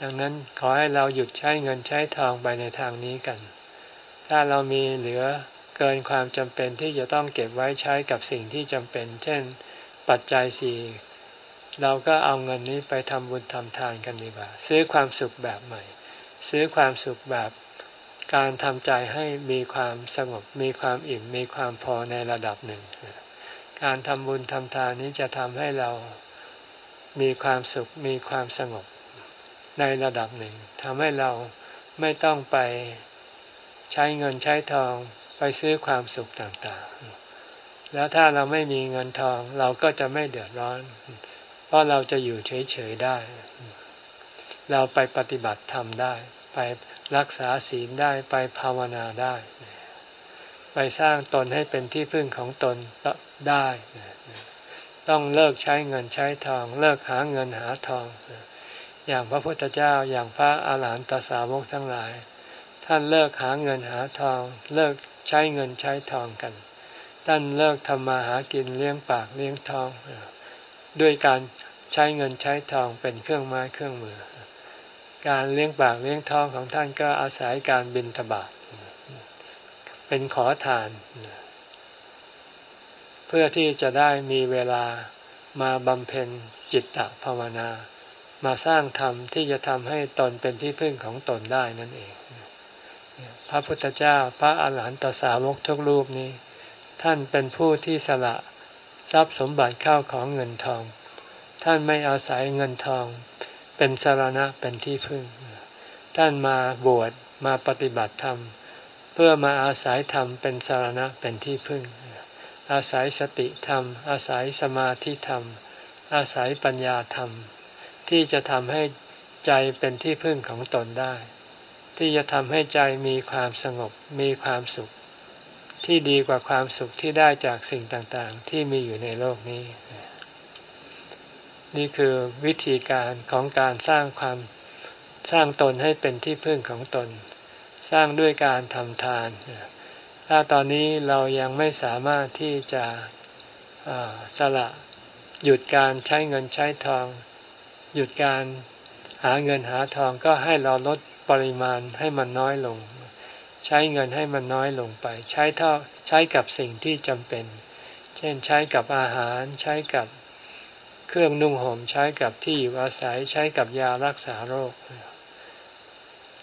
ดังนั้นขอให้เราหยุดใช้เงินใช้ทองไปในทางนี้กัน ถ้าเรามีเหลือ เกินความจำเป็นที่จะต้องเก็บไว้ใช้กับสิ่งที่จำเป็น เช่น ปัจจัยสี่เราก็เอาเงินนี้ไปทำบุญทำทานกันดีกว่า ซื้อความสุขแบบใหม่ ซื้อความสุขแบบการทำใจให้มีความสงบ มีความอิ่ม มีความพอในระดับหนึ่ง การทำบุญทำทานนี้จะทำให้เรามีความสุข มีความสงบในระดับหนึ่งทำให้เราไม่ต้องไปใช้เงินใช้ทอง ไปซื้อความสุขต่างๆ แล้วถ้าเราไม่มีเงินทองเราก็จะไม่เดือดร้อน เพราะเราจะอยู่เฉยๆได้ เราไปปฏิบัติธรรมได้ ไปรักษาศีลได้ไปภาวนาได้ ไปสร้างตนให้เป็นที่พึ่งของตนได้ ต้องเลิกใช้เงินใช้ทอง เลิกหาเงินหาทอง อย่างพระพุทธเจ้าอย่างพระอาหารหันตสาวกทั้งหลายท่านเลิกหาเงินหาทอง เลิก ใช้เงินใช้ทองกัน ท่านเลิกทำมาหากินเลี้ยงปากเลี้ยงท้องด้วยการใช้เงินใช้ทองเป็นเครื่องไม้เครื่องมือ การเลี้ยงปากเลี้ยงท้องของท่านก็อาศัยการบินทบาทเป็นขอทาน เพื่อที่จะได้มีเวลามาบำเพ็ญจิตตภาวนา มาสร้างธรรมที่จะทำให้ตนเป็นที่พึ่งของตนได้นั่นเอง พระพุทธเจ้าพระอาหารหันตสาวกทุกรูปนี้ ท่านเป็นผู้ที่สละทรัพย์สมบัติเข้าของเงินทอง ท่านไม่อาศัยเงินทอง เป็นสารณะเป็นที่พึ่ง ท่านมาบวชมาปฏิบัติธรรม เพื่อมาอาศัยธรรมเป็นสารณะเป็นที่พึ่ง อาศัยสติธรรม อาศัยสมาธิธรรม อาศัยปัญญาธรรม ที่จะทำให้ใจเป็นที่พึ่งของตนได้ ที่จะทำให้ใจมีความสงบมีความสุข ที่ดีกว่าความสุขที่ได้จากสิ่งต่างๆ ที่มีอยู่ในโลกนี้ นี่คือวิธีการของการสร้างความสร้างตนให้เป็นที่พึ่งของตน สร้างด้วยการทำทาน ถ้าตอนนี้เรายังไม่สามารถที่จะสละหยุดการใช้เงินใช้ทอง หยุดการหาเงินหาทองก็ให้เราลด ปริมาณให้มันน้อยลง ใช้เงินให้มันน้อยลงไป ใช้เท่าใช้กับสิ่งที่จำเป็น เช่นใช้กับอาหารใช้กับเครื่องนุ่งห่มใช้กับที่อยู่อาศัยใช้กับยารักษาโรค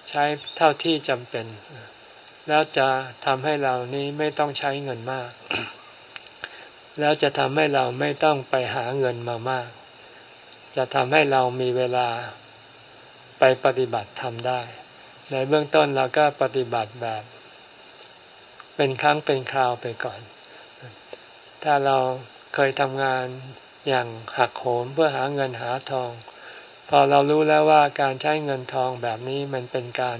ใช้เท่าที่จำเป็น แล้วจะทำให้เรานี้ไม่ต้องใช้เงินมาก แล้วจะทำให้เราไม่ต้องไปหาเงินมามาก จะทำให้เรามีเวลา ไปปฏิบัติทำได้ ในเบื้องต้นเราก็ปฏิบัติแบบ เป็นครั้งเป็นคราวไปก่อน ถ้าเราเคยทำงานอย่างหักโหมเพื่อหาเงินหาทอง พอเรารู้แล้วว่าการใช้เงินทองแบบนี้มันเป็นการ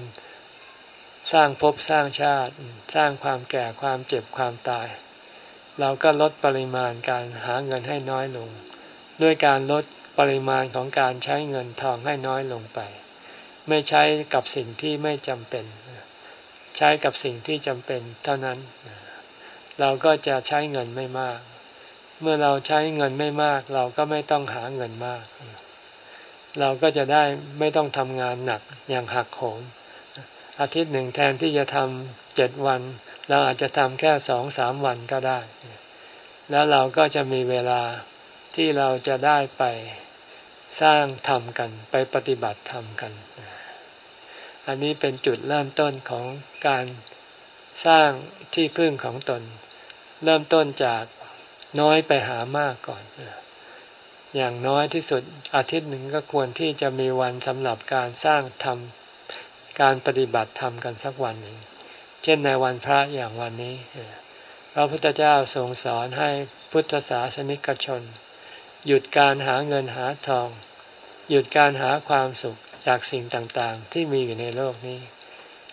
สร้างภพสร้างชาติ สร้างความแก่ความเจ็บความตาย เราก็ลดปริมาณการหาเงินให้น้อยลง ด้วยการลดปริมาณของการใช้เงินทองให้น้อยลงไป ไม่ใช้กับสิ่งที่ไม่จำเป็น ใช้กับสิ่งที่จำเป็นเท่านั้น เราก็จะใช้เงินไม่มาก เมื่อเราใช้เงินไม่มาก เราก็ไม่ต้องหาเงินมาก เราก็จะได้ไม่ต้องทำงานหนักอย่างหักโหมอาทิตย์หนึ่งแทนที่จะทำเจ็ดวัน เราอาจจะทำแค่สองสามวันก็ได้ แล้วเราก็จะมีเวลาที่เราจะได้ไปสร้างธรรมกันไปปฏิบัติธรรมกัน อันนี้เป็นจุดเริ่มต้นของการสร้างที่พึ่งของตน เริ่มต้นจากน้อยไปหามากก่อน อย่างน้อยที่สุดอาทิตย์หนึ่งก็ควรที่จะมีวันสำหรับการสร้างธรรมการปฏิบัติธรรมกันสักวันหนึ่ง เช่นในวันพระอย่างวันนี้ พระพุทธเจ้าทรงสอนให้พุทธศาสนิกชน หยุดการหาเงินหาทอง หยุดการหาความสุข จากสิ่งต่างๆ ที่มีอยู่ในโลกนี้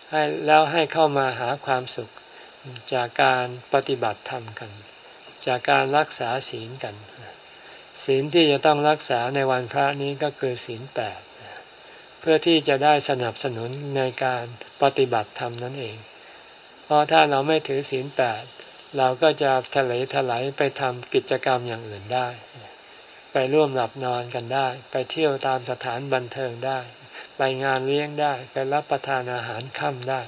ให้แล้วให้เข้ามาหาความสุขจากการปฏิบัติธรรมกัน จากการรักษาศีลกัน ศีลที่จะต้องรักษาในวันพระนี้ก็คือศีลแปดเพื่อที่จะได้สนับสนุนในการปฏิบัติธรรมนั่นเอง เพราะถ้าเราไม่ถือศีลแปดเราก็จะทะเลถลายไปทำกิจกรรมอย่างอื่นได้ ไปร่วมหลับนอนกันได้ ไปเที่ยวตามสถานบันเทิงได้ ไปงานเลี้ยงได้ ไปรับประทานอาหารค่ำได้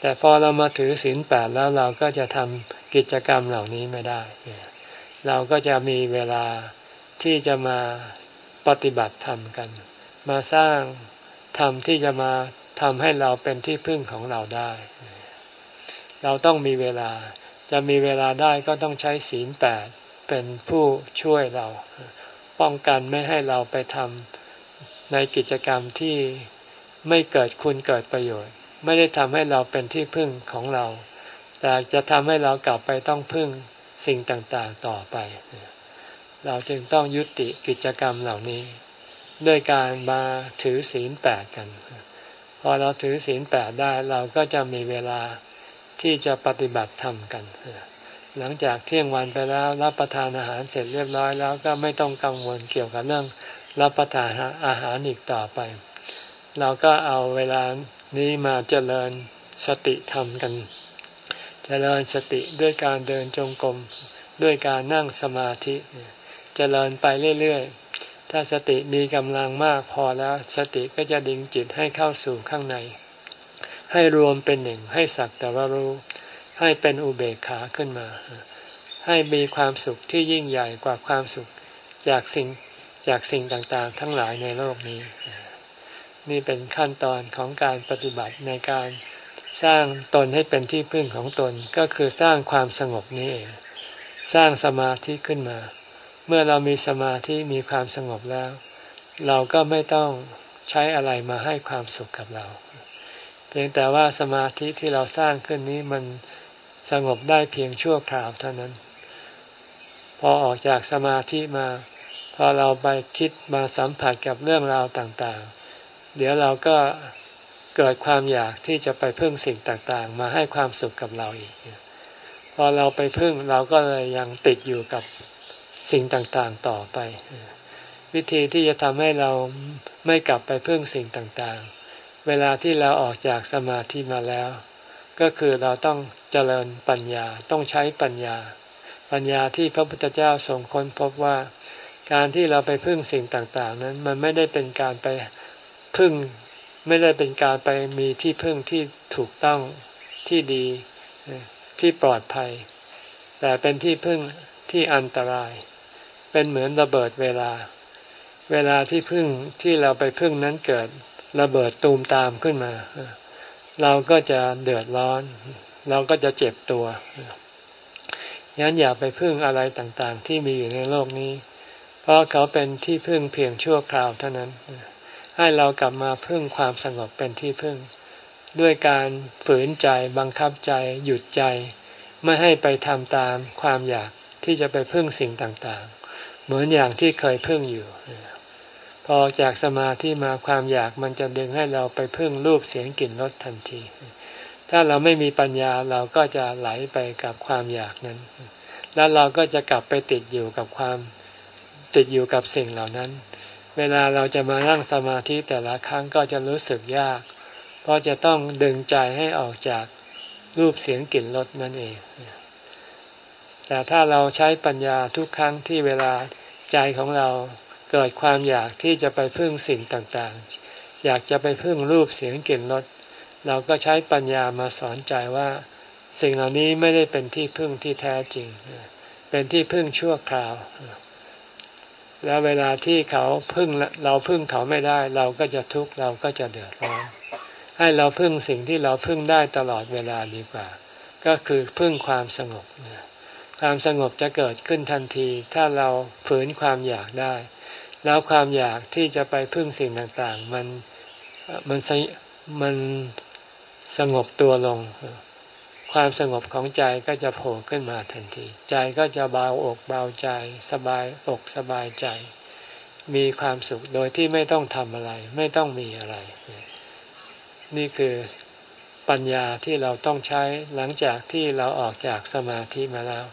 แต่พอเรามาถือศีลแปดแล้วเราก็จะทำกิจกรรมเหล่านี้ไม่ได้ เราก็จะมีเวลาที่จะมาปฏิบัติธรรมกัน มาสร้างธรรมที่จะมาทำให้เราเป็นที่พึ่งของเราได้ เราต้องมีเวลา จะมีเวลาได้ก็ต้องใช้ศีลแปดเป็นผู้ช่วยเรา ป้องกันไม่ให้เราไปทำ ในกิจกรรมที่ไม่เกิดคุณเกิดประโยชน์ ไม่ได้ทำให้เราเป็นที่พึ่งของเรา แต่จะทำให้เรากลับไปต้องพึ่งสิ่งต่างๆต่อไป เราจึงต้องยุติกิจกรรมเหล่านี้ ด้วยการมาถือศีลแปดกัน พอเราถือศีลแปดได้เราก็จะมีเวลาที่จะปฏิบัติธรรมกัน หลังจากเที่ยงวันไปแล้วรับประทานอาหารเสร็จเรียบร้อยแล้วก็ไม่ต้องกังวลเกี่ยวกับเรื่อง รับประทานอาหารอีกต่อไป เราก็เอาเวลานี้มาเจริญสติธรรมกัน เจริญสติด้วยการเดินจงกรมด้วยการนั่งสมาธิ เจริญไปเรื่อยๆ ถ้าสติมีกำลังมากพอแล้ว สติก็จะดึงจิตให้เข้าสู่ข้างใน ให้รวมเป็นหนึ่งให้สักแต่ว่ารู้ให้เป็นอุเบกขาขึ้นมา ให้มีความสุขที่ยิ่งใหญ่กว่าความสุข จากสิ่ง จากสิ่งต่างๆ ทั้งหลายในโลกนี้ นี่เป็นขั้นตอนของการปฏิบัติในการสร้างตนให้เป็นที่พึ่งของตนก็คือสร้างความสงบนี้เองสร้างสมาธิขึ้นมา เมื่อเรามีสมาธิมีความสงบแล้ว เราก็ไม่ต้องใช้อะไรมาให้ความสุขกับเรา เพียงแต่ว่าสมาธิที่เราสร้างขึ้นนี้มันสงบได้เพียงชั่วคราวเท่านั้น พอออกจากสมาธิมา อเราไปคิดมาสัมผัสกับเรื่องราวต่างๆ เดี๋ยวเราก็เกิดความอยากที่จะไปพึ่งสิ่งต่างๆ มาให้ความสุขกับเราอีก พอเราไปพึ่งเราก็เลยยังติดอยู่กับสิ่งต่างๆต่อไป วิธีที่จะทำให้เราไม่กลับไปพึ่งสิ่งต่างๆ เวลาที่เราออกจากสมาธิมาแล้ว ก็คือเราต้องเจริญปัญญาต้องใช้ปัญญา ปัญญาที่พระพุทธเจ้าทรงค้นพบว่า การที่เราไปพึ่งสิ่งต่างๆ นั้น มันไม่ได้เป็นการไปพึ่ง ไม่ได้เป็นการไปมีที่พึ่งที่ถูกต้องที่ดีที่ปลอดภัย แต่เป็นที่พึ่งที่อันตราย เป็นเหมือนระเบิดเวลา เวลาที่พึ่งที่เราไปพึ่งนั้นเกิดระเบิดตูมตามขึ้นมา เราก็จะเดือดร้อน เราก็จะเจ็บตัวงั้นอย่าไปพึ่งอะไรต่างๆ ที่มีอยู่ในโลกนี้ ราะเขาเป็นที่พึ่งเพียงชั่วคราวเท่านั้น ให้เรากลับมาพึ่งความสงบเป็นที่พึ่ง ด้วยการฝืนใจบังคับใจหยุดใจ ไม่ให้ไปทำตามความอยากที่จะไปพึ่งสิ่งต่างๆ เหมือนอย่างที่เคยพึ่งอยู่ พอจากสมาธิมาความอยากมันจะดึงให้เราไปพึ่งรูปเสียงกลิ่นรสทันที ถ้าเราไม่มีปัญญาเราก็จะไหลไปกับความอยากนั้น แล้วเราก็จะกลับไปติดอยู่กับความ ติดอยู่กับสิ่งเหล่านั้น เวลาเราจะมานั่งสมาธิแต่ละครั้งก็จะรู้สึกยาก เพราะจะต้องดึงใจให้ออกจากรูปเสียงกลิ่นรสนั่นเอง แต่ถ้าเราใช้ปัญญาทุกครั้งที่เวลาใจของเราเกิดความอยากที่จะไปพึ่งสิ่งต่างๆ อยากจะไปพึ่งรูปเสียงกลิ่นรสเราก็ใช้ปัญญามาสอนใจว่า สิ่งเหล่านี้ไม่ได้เป็นที่พึ่งที่แท้จริง เป็นที่พึ่งชั่วคราว แล้วเวลาที่เขาพึ่งเราพึ่งเขาไม่ได้ เราก็จะทุกข์เราก็จะเดือดร้อน ให้เราพึ่งสิ่งที่เราพึ่งได้ตลอดเวลาดีกว่า ก็คือพึ่งความสงบความสงบจะเกิดขึ้นทันที ถ้าเราฝืนความอยากได้ แล้วความอยากที่จะไปพึ่งสิ่งต่างๆ มันมันมันสงบตัวลง ความสงบของใจก็จะโผล่ขึ้นมาทันที ใจก็จะเบาอกเบาใจ สบายอกสบายใจ มีความสุขโดยที่ไม่ต้องทำอะไร ไม่ต้องมีอะไร นี่คือปัญญาที่เราต้องใช้หลังจากที่เราออกจากสมาธิมาแล้ว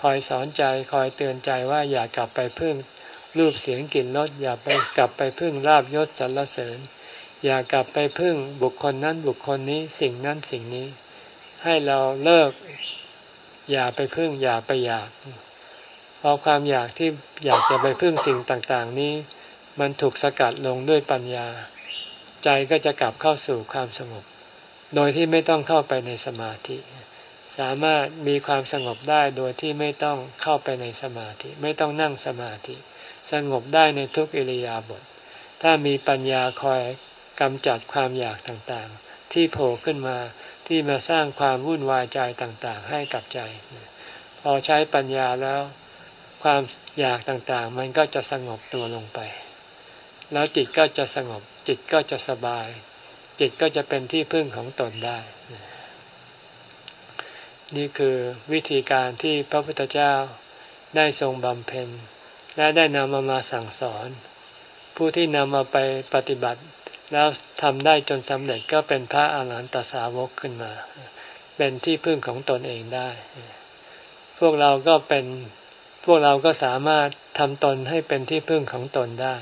คอยสอนใจคอยเตือนใจว่าอย่ากลับไปพึ่งรูปเสียงกลิ่นรสอย่าไปกลับไปพึ่งลาบยศสรรเสริญ อย่ากลับไปพึ่งบุคคลนั้นบุคคลนี้สิ่งนั้นสิ่งนี้ ให้เราเลิกอย่าไปพึ่งอย่าไปอยากเพราะความอยากที่อยากจะไปพึ่งสิ่งต่างๆ นี้ มันถูกสกัดลงด้วยปัญญา ใจก็จะกลับเข้าสู่ความสงบ โดยที่ไม่ต้องเข้าไปในสมาธิ สามารถมีความสงบได้โดยที่ไม่ต้องเข้าไปในสมาธิ ไม่ต้องนั่งสมาธิ สงบได้ในทุกอิริยาบถถ้ามีปัญญาคอยกำจัดความอยากต่างๆ ที่โผล่ขึ้นมา ที่มาสร้างความวุ่นวายใจต่างๆ ให้กับใจ พอใช้ปัญญาแล้ว ความอยากต่างๆ มันก็จะสงบตัวลงไป แล้วจิตก็จะสงบ จิตก็จะสบาย จิตก็จะเป็นที่พึ่งของตนได้ นี่คือวิธีการที่พระพุทธเจ้าได้ทรงบำเพ็ญ และได้นำมามาสั่งสอน ผู้ที่นำมาไปปฏิบัติ แล้วทำได้จนสำเร็จก็เป็นพระอาหารหันตสาวกขึ้นมา เป็นที่พึ่งของตนเองได้ พวกเราก็เป็นพวกเราก็สามารถทำตนให้เป็นที่พึ่งของตนได้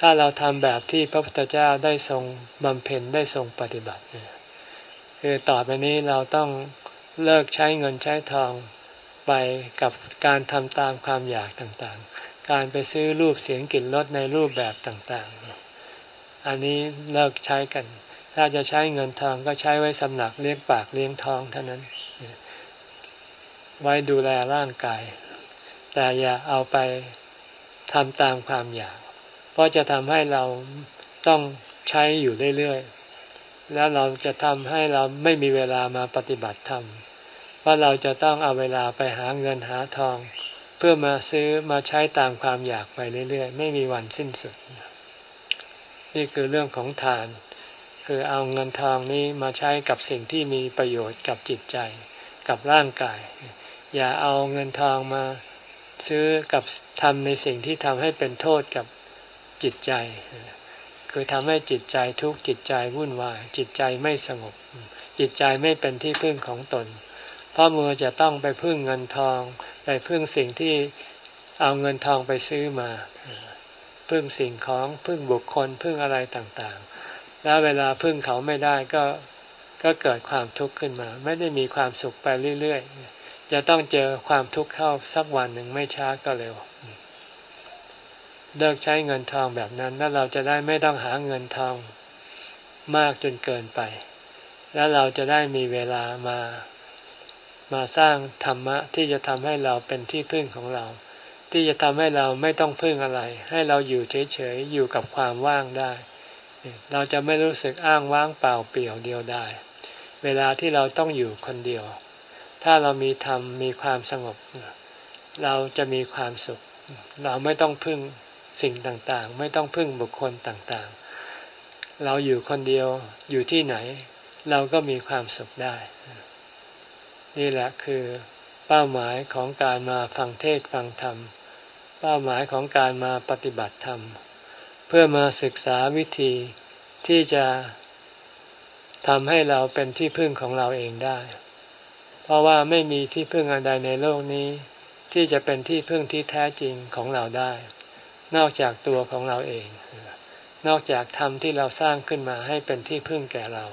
ถ้าเราทำแบบที่พระพุทธเจ้าได้ทรงบำเพ็ญได้ทรงปฏิบัติคือต่อไปนี้เราต้องเลิกใช้เงินใช้ทองไปกับการทำตามความอยากต่างๆ การไปซื้อรูปเสียงกลิ่นรสในรูปแบบต่างๆ อันนี้เลิกใช้กัน ถ้าจะใช้เงินทองก็ใช้ไว้สำหรับเลี้ยงปากเลี้ยงท้องเท่านั้น ไว้ดูแลร่างกาย แต่อย่าเอาไปทำตามความอยาก เพราะจะทำให้เราต้องใช้อยู่เรื่อยๆ แล้วเราจะทำให้เราไม่มีเวลามาปฏิบัติธรรม ว่าเราจะต้องเอาเวลาไปหาเงินหาทอง เพื่อมาซื้อมาใช้ตามความอยากไปเรื่อยๆ ไม่มีวันสิ้นสุด นี่คือเรื่องของทาน คือเอาเงินทองนี้มาใช้กับสิ่งที่มีประโยชน์กับจิตใจ กับร่างกาย อย่าเอาเงินทองมาซื้อกับทำในสิ่งที่ทำให้เป็นโทษกับจิตใจ คือทำให้จิตใจทุกข์จิตใจวุ่นวาย จิตใจไม่สงบ จิตใจไม่เป็นที่พึ่งของตน เพราะมือจะต้องไปพึ่งเงินทอง ไปพึ่งสิ่งที่เอาเงินทองไปซื้อมา พึ่งสิ่งของพึ่งบุคคลพึ่งอะไรต่างๆ แล้วเวลาพึ่งเขาไม่ได้ก็ก็เกิดความทุกข์ขึ้นมา ไม่ได้มีความสุขไปเรื่อยๆ จะต้องเจอความทุกข์เข้าสักวันหนึ่งไม่ช้าก็เร็ว เลิกใช้เงินทองแบบนั้น แล้วเราจะได้ไม่ต้องหาเงินทองมากจนเกินไป แล้วเราจะได้มีเวลามามาสร้างธรรมะที่จะทำให้เราเป็นที่พึ่งของเรา ที่จะทำให้เราไม่ต้องพึ่งอะไร ให้เราอยู่เฉยๆอยู่กับความว่างได้ เราจะไม่รู้สึกอ้างว้างเปล่าเปลี่ยวเดียวได้ เวลาที่เราต้องอยู่คนเดียว ถ้าเรามีธรรมมีความสงบ เราจะมีความสุข เราไม่ต้องพึ่งสิ่งต่างๆ ไม่ต้องพึ่งบุคคลต่างๆ เราอยู่คนเดียวอยู่ที่ไหน เราก็มีความสุขได้ นี่แหละคือเป้าหมายของการมาฟังเทศฟังธรรม เป้าหมายของการมาปฏิบัติธรรม เพื่อมาศึกษาวิธีที่จะทำให้เราเป็นที่พึ่งของเราเองได้ เพราะว่าไม่มีที่พึ่งอันใดในโลกนี้ ที่จะเป็นที่พึ่งที่แท้จริงของเราได้ นอกจากตัวของเราเอง นอกจากธรรมที่เราสร้างขึ้นมาให้เป็นที่พึ่งแก่เรา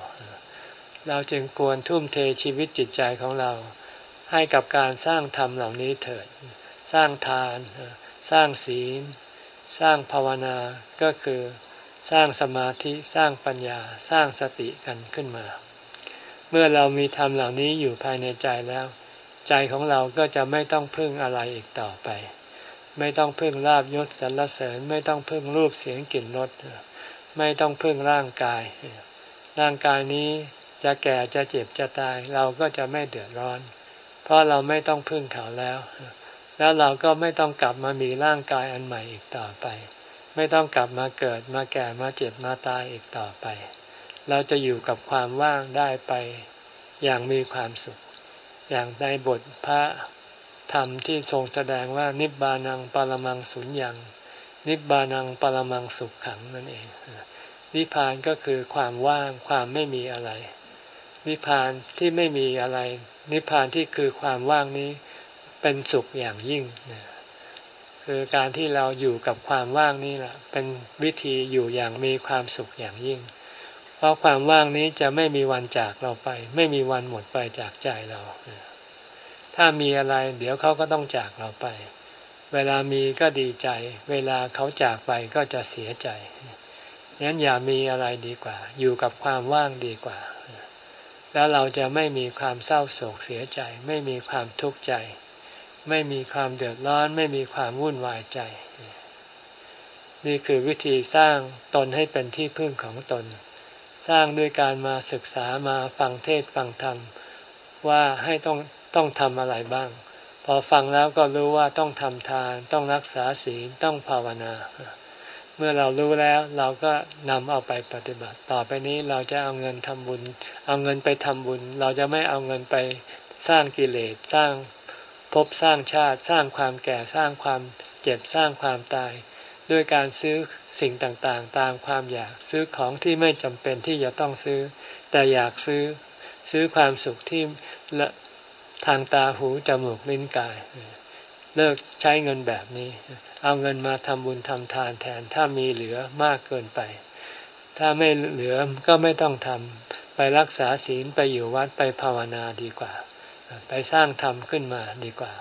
เราจึงควรทุ่มเทชีวิตจิตใจของเรา ให้กับการสร้างธรรมเหล่านี้เถิด สร้างทาน สร้างศีล สร้างภาวนาก็คือสร้างสมาธิสร้างปัญญาสร้างสติกันขึ้นมา เมื่อเรามีธรรมเหล่านี้อยู่ภายในใจแล้ว ใจของเราก็จะไม่ต้องพึ่งอะไรอีกต่อไป ไม่ต้องพึ่งลาบยศสรรเสริญ ไม่ต้องพึ่งรูปเสียงกลิ่นรสไม่ต้องพึ่งร่างกาย ร่างกายนี้จะแก่จะเจ็บจะตายเราก็จะไม่เดือดร้อน เพราะเราไม่ต้องพึ่งเขาแล้ว แล้วเราก็ไม่ต้องกลับมามีร่างกายอันใหม่อีกต่อไป ไม่ต้องกลับมาเกิดมาแก่มาเจ็บมาตายอีกต่อไป เราจะอยู่กับความว่างได้ไปอย่างมีความสุข อย่างในบทพระธรรมที่ทรงแสดงว่านิบานังปรมังสุญญัง นิบานังปรมังสุขขังนั่นเองนิพพานก็คือความว่างความไม่มีอะไร นิพพานที่ไม่มีอะไร นิพพานที่คือความว่างนี้ เป็นสุขอย่างยิ่ง คือการที่เราอยู่กับความว่างนี้แหละเป็นวิธีอยู่อย่างมีความสุขอย่างยิ่ง เพราะความว่างนี้จะไม่มีวันจากเราไป ไม่มีวันหมดไปจากใจเรา ถ้ามีอะไร เดี๋ยวเขาก็ต้องจากเราไป เวลามีก็ดีใจ เวลาเขาจากไปก็จะเสียใจงั้นอย่ามีอะไรดีกว่า อยู่กับความว่างดีกว่า แล้วเราจะไม่มีความเศร้าโศกเสียใจ ไม่มีความทุกข์ใจ ไม่มีความเดือดร้อน ไม่มีความวุ่นวายใจ นี่คือวิธีสร้างตนให้เป็นที่พึ่งของตน สร้างด้วยการมาศึกษามาฟังเทศฟังธรรม ว่าให้ต้องต้องทำอะไรบ้าง พอฟังแล้วก็รู้ว่าต้องทำทาน ต้องรักษาศีลต้องภาวนา เมื่อเรารู้แล้วเราก็นำเอาไปปฏิบัติ ต่อไปนี้เราจะเอาเงินทำบุญ เอาเงินไปทำบุญ เราจะไม่เอาเงินไปสร้างกิเลสสร้าง ภพสร้างชาติสร้างความแก่สร้างความเจ็บสร้างความตาย ด้วยการซื้อสิ่งต่างๆ ตามความอยากซื้อของที่ไม่จำเป็นที่จะต้องซื้อ แต่อยากซื้อซื้อความสุขที่ละทางตาหูจมูกลิ้นกาย เลิกใช้เงินแบบนี้ เอาเงินมาทำบุญทำทานแทนถ้ามีเหลือมากเกินไป ถ้าไม่เหลือก็ไม่ต้องทำไปรักษาศีลไปอยู่วัดไปภาวนาดีกว่า ไปสร้างธรรมขึ้นมาดีกว่า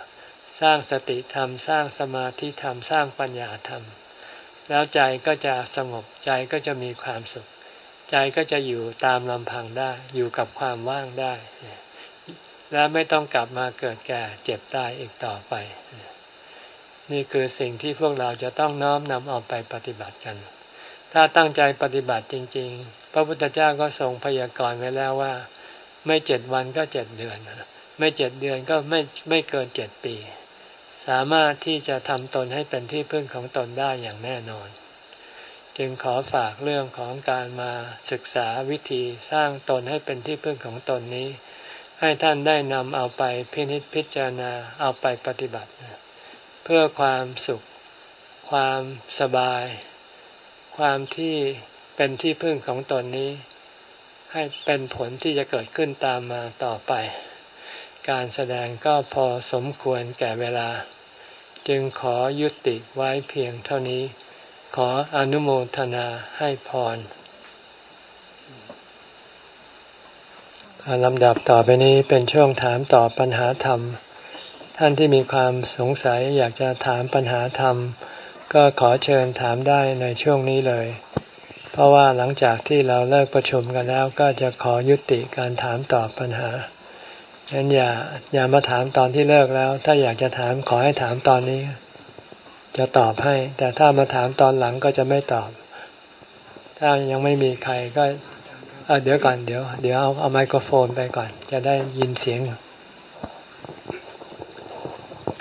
สร้างสติธรรม สร้างสมาธิธรรม สร้างปัญญาธรรม แล้วใจก็จะสงบใจก็จะมีความสุข ใจก็จะอยู่ตามลำพังได้ อยู่กับความว่างได้ และไม่ต้องกลับมาเกิดแก่เจ็บตายอีกต่อไป นี่คือสิ่งที่พวกเราจะต้องน้อมนำเอาไปปฏิบัติกัน ถ้าตั้งใจปฏิบัติจริง ๆ พระพุทธเจ้าก็ทรงพยากรณ์ไว้แล้วว่า ไม่เจ็ดวันก็เจ็ดเดือน ไม่เจ็ดเดือนก็ไม่ไม่เกินเจ็ดปี สามารถที่จะทำตนให้เป็นที่พึ่งของตนได้อย่างแน่นอน จึงขอฝากเรื่องของการมาศึกษาวิธีสร้างตนให้เป็นที่พึ่งของตนนี้ ให้ท่านได้นำเอาไปพินิจพิจารณาเอาไปปฏิบัติ เพื่อความสุข ความสบาย ความที่เป็นที่พึ่งของตนนี้ ให้เป็นผลที่จะเกิดขึ้นตามมาต่อไป การแสดงก็พอสมควรแก่เวลา จึงขอยุติไว้เพียงเท่านี้ ขออนุโมทนาให้พรลำดับต่อไปนี้เป็นช่วงถามตอบปัญหาธรรม ท่านที่มีความสงสัยอยากจะถามปัญหาธรรม ก็ขอเชิญถามได้ในช่วงนี้เลย เพราะว่าหลังจากที่เราเลิกประชุมกันแล้วก็จะขอยุติการถามตอบปัญหา ฉะนั้นอย่าอย่ามาถามตอนที่เลิกแล้ว ถ้าอยากจะถามขอให้ถามตอนนี้ จะตอบให้ แต่ถ้ามาถามตอนหลังก็จะไม่ตอบ ถ้ายังไม่มีใครก็เดี๋ยวก่อนเดี๋ยว เดี๋ยวเอาเอาไมโครโฟนไปก่อน จะได้ยินเสียง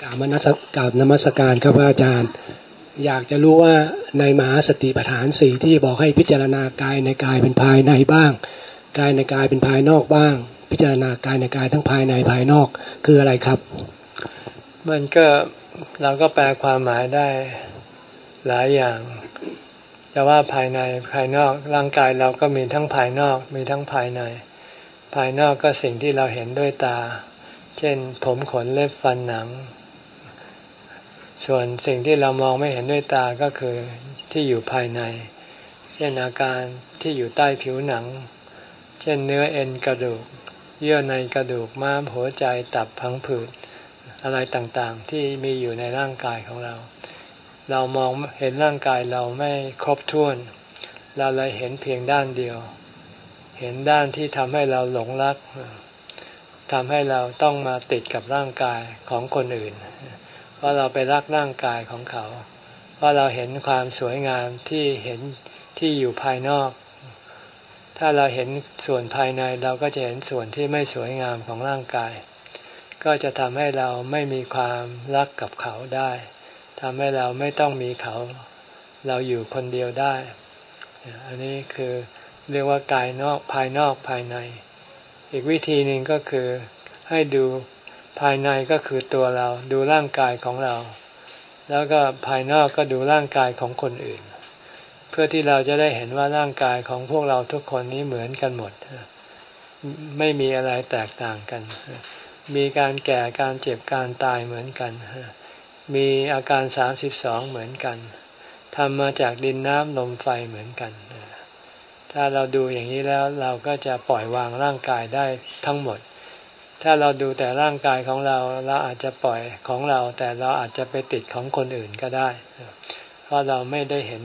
กราบนัสกราบนมัสการครับอาจารย์ อยากจะรู้ว่าในมหาสติปัฏฐานสี่ที่บอกให้พิจารณากายในกายเป็นภายในบ้าง กายในกายเป็นภายนอกบ้าง พิจารณากายในกายทั้งภายในภายนอกคืออะไรครับ มันก็เราก็แปลความหมายได้หลายอย่างแต่ว่าภายในภายนอกร่างกายเราก็มีทั้งภายนอกมีทั้งภายใน ภายนอกก็สิ่งที่เราเห็นด้วยตา เช่นผมขนเล็บฟันหนัง ส่วนสิ่งที่เรามองไม่เห็นด้วยตาก็คือที่อยู่ภายใน เช่นอาการที่อยู่ใต้ผิวหนัง เช่นเนื้อเอ็นกระดูก เยื่อในกระดูกม้ามหัวใจตับพังผืดอะไรต่างๆ ที่มีอยู่ในร่างกายของเรา เรามองเห็นร่างกายเราไม่ครบถ้วน เราเลยเห็นเพียงด้านเดียว เห็นด้านที่ทำให้เราหลงรักทำให้เราต้องมาติดกับร่างกายของคนอื่น เพราะเราไปรักร่างกายของเขา เพราะเราเห็นความสวยงามที่เห็นที่อยู่ภายนอก ถ้าเราเห็นส่วนภายในเราก็จะเห็นส่วนที่ไม่สวยงามของร่างกาย ก็จะทำให้เราไม่มีความรักกับเขาได้ทำให้เราไม่ต้องมีเขา เราอยู่คนเดียวได้ อันนี้คือเรียกว่ากายนอกภายนอกภายใน อีกวิธีหนึ่งก็คือให้ดูภายในก็คือตัวเราดูร่างกายของเรา แล้วก็ภายนอกก็ดูร่างกายของคนอื่น พื่อที่เราจะได้เห็นว่าร่างกายของพวกเราทุกคนนี้เหมือนกันหมด ไม่มีอะไรแตกต่างกัน มีการแก่การเจ็บการตายเหมือนกัน มีอาการสามสิบสองเหมือนกันทำมาจากดินน้ำลมไฟเหมือนกัน ถ้าเราดูอย่างนี้แล้วเราก็จะปล่อยวางร่างกายได้ทั้งหมด ถ้าเราดูแต่ร่างกายของเราเราอาจจะปล่อยของเรา แต่เราอาจจะไปติดของคนอื่นก็ได้ เพราะเราไม่ได้เห็น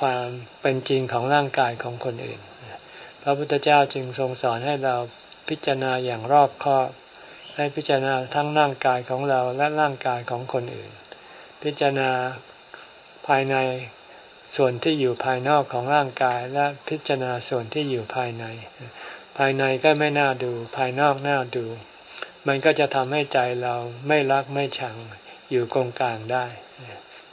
ความเป็นจริงของร่างกายของคนอื่น พระพุทธเจ้าจึงทรงสอนให้เราพิจารณาอย่างรอบคอบให้พิจารณาทั้งร่างกายของเราและร่างกายของคนอื่น พิจารณาภายในส่วนที่อยู่ภายนอกของร่างกายและพิจารณาส่วนที่อยู่ภายใน ภายในก็ไม่น่าดู ภายนอกน่าดู มันก็จะทำให้ใจเราไม่รักไม่ชังอยู่กงกลางได้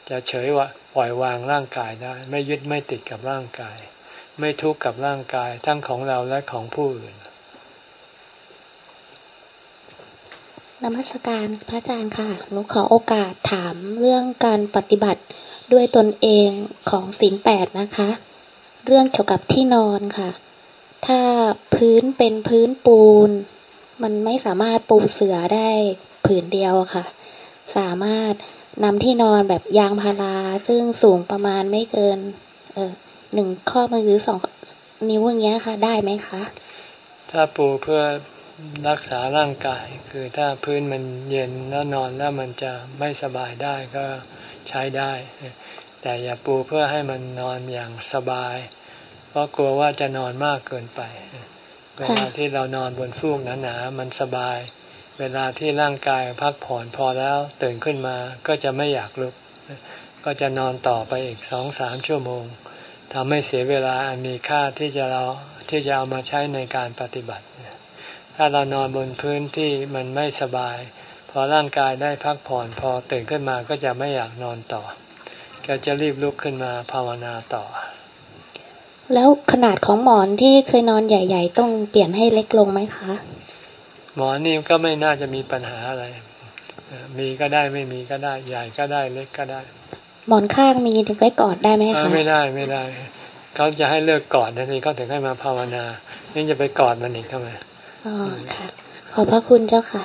จะเฉยว่า ปล่อยวางร่างกายได้ ไม่ยึดไม่ติดกับร่างกาย ไม่ทุกข์กับร่างกายทั้งของเราและของผู้อื่นนมัสการพระอาจารย์ค่ะหนูขอโอกาสถามเรื่องการปฏิบัติด้วยตนเองของศีลแปดนะคะ เรื่องเกี่ยวกับที่นอนค่ะ ถ้าพื้นเป็นพื้นปูน มันไม่สามารถปูเสือได้ผืนเดียวค่ะ สามารถ นำที่นอนแบบยางพาราซึ่งสูงประมาณไม่เกิน เออหนึ่งข้อมือหรือสองนิ้วอย่างเงี้ยค่ะ ได้ไหมคะ ถ้าปูเพื่อรักษาร่างกาย คือถ้าพื้นมันเย็นแล้วนอนแล้วมันจะไม่สบายได้ก็ใช้ได้ แต่อย่าปูเพื่อให้มันนอนอย่างสบาย เพราะกลัวว่าจะนอนมากเกินไปเวลาที่เรานอนบนฟูกหนาๆมันสบาย เวลาที่ร่างกายพักผ่อนพอแล้วตื่นขึ้นมาก็จะไม่อยากลุก ก็จะนอนต่อไปอีกสองสามชั่วโมงทำให้เสียเวลาอันมีค่าที่จะเราที่จะเอามาใช้ในการปฏิบัติ ถ้าเรานอนบนพื้นที่มันไม่สบาย พอร่างกายได้พักผ่อนพอตื่นขึ้นมาก็จะไม่อยากนอนต่อ ก็จะรีบลุกขึ้นมาภาวนาต่อ แล้วขนาดของหมอนที่เคยนอนใหญ่ ๆ ต้องเปลี่ยนให้เล็กลงไหมคะ หมอนนี่ก็ไม่น่าจะมีปัญหาอะไร มีก็ได้ไม่มีก็ได้ ใหญ่ก็ได้เล็กก็ได้ หมอนข้างมีไว้กอดได้ไหมคะไม่ได้ไม่ได้ เขาจะให้เลิกกอดทันทีเขาถึงให้มาภาวนา นี่จะไปกอดมันอีกทำไมอ๋อค่ะ ขอบพระคุณเจ้าค่ะ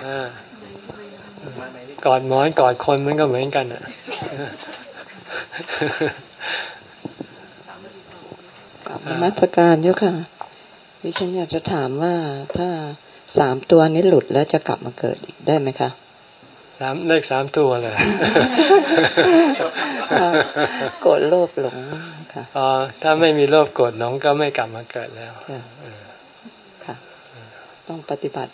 กอดหมอนกอดคนมันก็เหมือนกันอะนมัสการเจ้าค่ะดิฉันอยากจะถามว่าถ้า สามตัวนี้หลุดแล้วจะกลับมาเกิดอีกได้ไหมคะสามเลขสามตัวเลยโกรธโลภหลงค่ะอ๋อถ้าไม่มีโลภโกรธหลงก็ไม่กลับมาเกิดแล้วค่ะ ต้องปฏิบัติ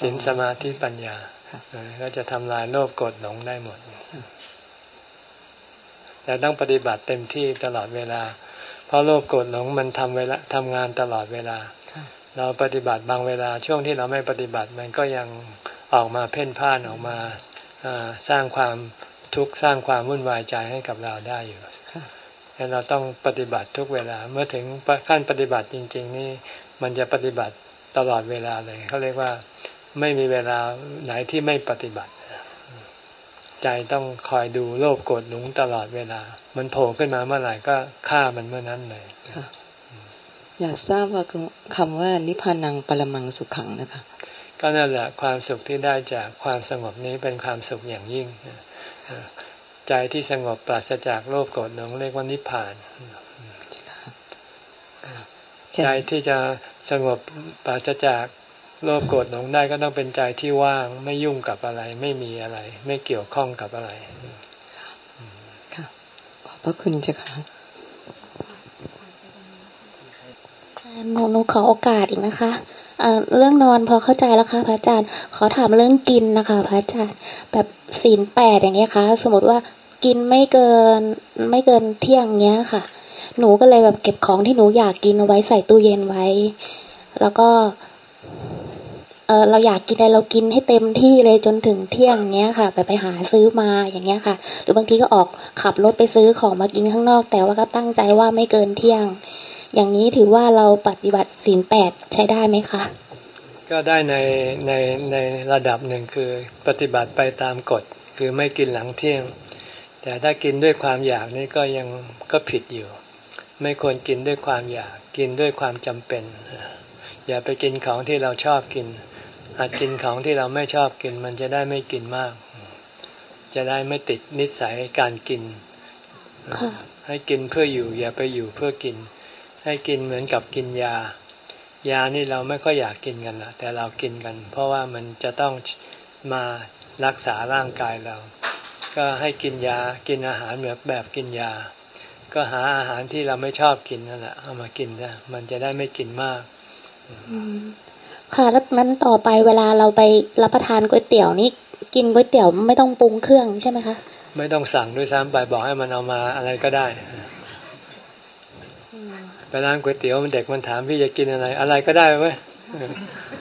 ศีลสมาธิปัญญาค่ะก็จะทำลายโลภโกรธหลงได้หมดแต่ต้องปฏิบัติเต็มที่ตลอดเวลา เพราะโลภโกรธหลงมันทำเวลาทำงานตลอดเวลาค่ะ เราปฏิบัติบางเวลาช่วงที่เราไม่ปฏิบัติมันก็ยังออกมาเพ่นพ่านออกมาสร้างความทุกข์สร้างความวุ่นวายใจให้กับเราได้อยู่ค่ะดังนั้นเราต้องปฏิบัติทุกเวลา เมื่อถึงขั้นปฏิบัติจริง ๆ นี่มันจะปฏิบัติตลอดเวลาเลยเขาเรียกว่าไม่มีเวลาไหนที่ไม่ปฏิบัติ ใจต้องคอยดูโลภโกรธหลงตลอดเวลา มันโผล่ขึ้นมาเมื่อไหร่ก็ฆ่ามันเมื่อนั้นเลยค่ะ อยากทราบว่าคำว่านิพพานังปรมังสุขังนะคะ ก็นั่นแหละความสุขที่ได้จากความสงบนี้เป็นความสุขอย่างยิ่งใจที่สงบปราศจากโลภโกรธหลงเรียกว่านิพพานใจที่จะสงบปราศจากโลภโกรธหลงได้ก็ต้องเป็นใจที่ว่างไม่ยุ่งกับอะไร ไม่มีอะไร ไม่เกี่ยวข้องกับอะไรค่ะขอบพระคุณเจ้าค่ะ หนูหนูขอโอกาสอีกนะคะเเรื่องนอนพอเข้าใจแล้วค่ะพระอาจารย์ ขอถามเรื่องกินนะคะพระอาจารย์ แบบศีลแปดอย่างเงี้ยค่ะ สมมติว่ากินไม่เกินไม่เกินเที่ยงเงี้ยค่ะ หนูก็เลยแบบเก็บของที่หนูอยากกินเอาไว้ใส่ตู้เย็นไว้ แล้วก็เออเราอยากกินอะไรเรากินให้เต็มที่เลยจนถึงเที่ยงเงี้ยค่ะ ไปไปหาซื้อมาอย่างเงี้ยค่ะ หรือบางทีก็ออกขับรถไปซื้อของมากินข้างนอก แต่ว่าก็ตั้งใจว่าไม่เกินเที่ยง อย่างนี้ถือว่าเราปฏิบัติศีลแปดใช้ได้ไหมคะ ก็ได้ในในในระดับหนึ่งคือปฏิบัติไปตามกฎ คือไม่กินหลังเที่ยง แต่ถ้ากินด้วยความอยากนี่ก็ยังก็ผิดอยู่ ไม่ควรกินด้วยความอยากกินด้วยความจำเป็น อย่าไปกินของที่เราชอบกิน อาจกินของที่เราไม่ชอบกิน มันจะได้ไม่กินมาก จะได้ไม่ติดนิสัยการกินค่ะให้กินเพื่ออยู่ อย่าไปอยู่เพื่อกิน ให้กินเหมือนกับกินยา ยานี่เราไม่ค่อยอยากกินกันนะแต่เรากินกัน เพราะว่ามันจะต้องมารักษาร่างกายเรา ก็ให้กินยากินอาหารแบบแบบกินยา ก็หาอาหารที่เราไม่ชอบกินนั่นแหละเอามากินนะมันจะได้ไม่กินมากอืมค่ะแล้วนั้นต่อไปเวลาเราไปรับประทานก๋วยเตี๋ยวนี่กินก๋วยเตี๋ยวไม่ต้องปรุงเครื่องใช่ไหมคะ ไม่ต้องสั่งด้วยซ้ำไปบอกให้มันเอามาอะไรก็ได้อืม ไปร้านก๋วยเตี๋ยวมันเด็กมันถามพี่จะกินอะไร อะไรก็ได้ไหมเออ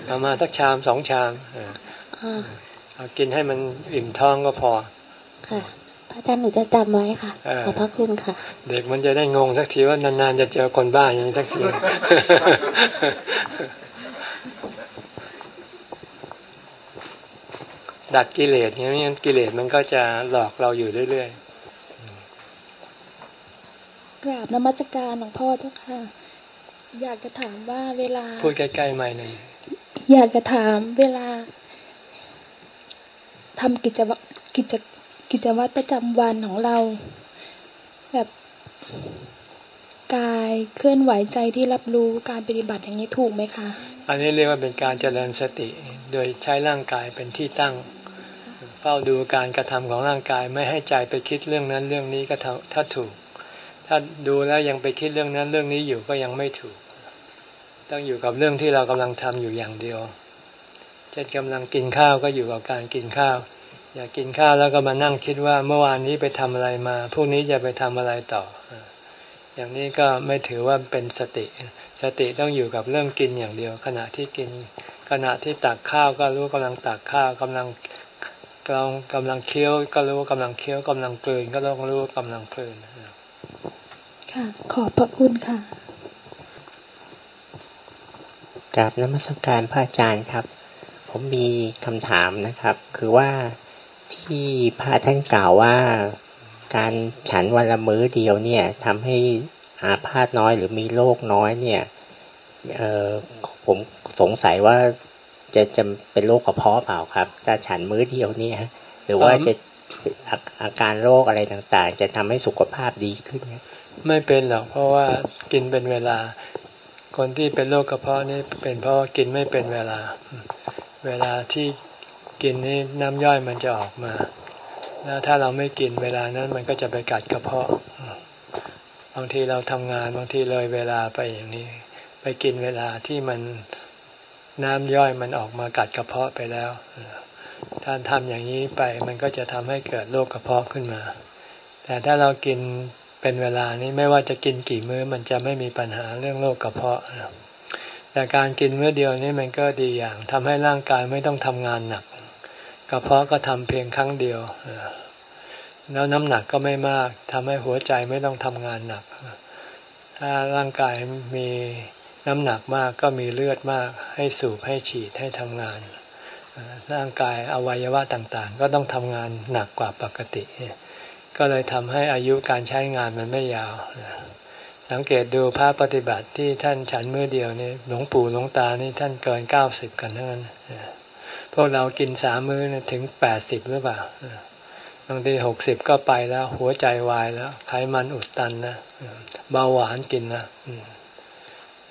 เอามาสักชามสองชามเอออ่าเอากินให้มันอิ่มท้องก็พอ ค่ะ พระอาจารย์หนูจะจำไว้ค่ะเออขอบพระคุณค่ะ เด็กมันจะได้งงสักทีว่านานๆจะเจอคนบ้าอย่างนี้สักทีถดัดกิเลสเงี้ยงั้นกิเลสมันก็จะหลอกเราอยู่เรื่อยๆ กราบนมัสการหลวงพ่อเจ้าค่ะ อยากจะถามว่าเวลา พูดใกล้ๆไม่หน่อยอยากจะถามเวลาทำกิจวัตรกิจกิจวัตรประจำวันของเรา แบบกายเคลื่อนไหวใจที่รับรู้การปฏิบัติอย่างนี้ถูกไหมคะ อันนี้เรียกว่าเป็นการเจริญสติ โดยใช้ร่างกายเป็นที่ตั้ง เฝ้าดูการกระทำของร่างกายไม่ให้ใจไปคิดเรื่องนั้นเรื่องนี้ก็ถ้าถูก ถ้าดูแล้วยังไปคิดเรื่องนั้นเรื่องนี้อยู่ก็ยังไม่ถูก ต้องอยู่กับเรื่องที่เรากำลังทำอยู่อย่างเดียวเช่นกำลังกินข้าวก็อยู่กับการกินข้าว อยากกินข้าวแล้วก็มานั่งคิดว่าเมื่อวานนี้ไปทำอะไรมาพรุ่งนี้จะไปทำอะไรต่อ อย่างนี้ก็ไม่ถือว่าเป็นสติ สติต้องอยู่กับเรื่องกินอย่างเดียว ขณะที่กิน ขณะที่ตักข้าวก็รู้กำลังตักข้าวกำลังกำลังกำลังเคี้ยวก็รู้กำลังเคี้ยวกำลังกลืนก็ต้องรู้กำลังกลืน ค่ะ ขอบพระคุณค่ะกราบนมัสการพระอาจารย์ครับ ผมมีคำถามนะครับ คือว่าที่พระท่านกล่าวว่า การฉันวันละมื้อเดียวเนี่ยทำให้อาพาธน้อยหรือมีโรคน้อยเนี่ยเออผมสงสัยว่าจะจะเป็นโรคกระเพาะเปล่าครับถ้าฉันมื้อเดียวเนี่ยหรือว่าจะอาการโรคอะไรต่างๆ จะทำให้สุขภาพดีขึ้น ไม่เป็นหรอกเพราะว่ากินเป็นเวลา คนที่เป็นโรคกระเพาะนี่เป็นเพราะกินไม่เป็นเวลา เวลาที่กินนี่น้ำย่อยมันจะออกมาแล้วถ้าเราไม่กินเวลานั้นมันก็จะไปกัดกระเพาะ บางทีเราทำงานบางทีเลยเวลาไปอย่างนี้ ไปกินเวลาที่มันน้ำย่อยมันออกมากัดกระเพาะไปแล้วถ้าทำอย่างนี้ไปมันก็จะทำให้เกิดโรคกระเพาะขึ้นมา แต่ถ้าเรากิน เป็นเวลานี้ไม่ว่าจะกินกี่มื้อมันจะไม่มีปัญหาเรื่องโรคกระเพาะแต่การกินมื่อเดียวนี้มันก็ดีอย่างทำให้ร่างกายไม่ต้องทำงานหนักกระเพาะก็ทำเพียงครั้งเดียวแล้วน้ำหนักก็ไม่มากทำให้หัวใจไม่ต้องทำงานหนัก ถ้าร่างกายมีน้ำหนักมากก็มีเลือดมาก ให้สูบให้ฉีดให้ทำงาน ร่างกายอวัยวะต่างๆ ก็ต้องทำงานหนักกว่าปกติ ก็เลยทำให้อายุการใช้งานมันไม่ยาว สังเกตดูพระปฏิบัติที่ท่านฉันมือเดียวนี่หลวงปู่หลวงตานี่ท่านเกินเก้าสิบกันทั้งนั้นพวกเรากินสามมื้อถึงแปดสิบหรือเปล่าบางทีหกสิบก็ไปแล้ว หัวใจวายแล้วไขมันอุดตันนะเบาหวานกินนะ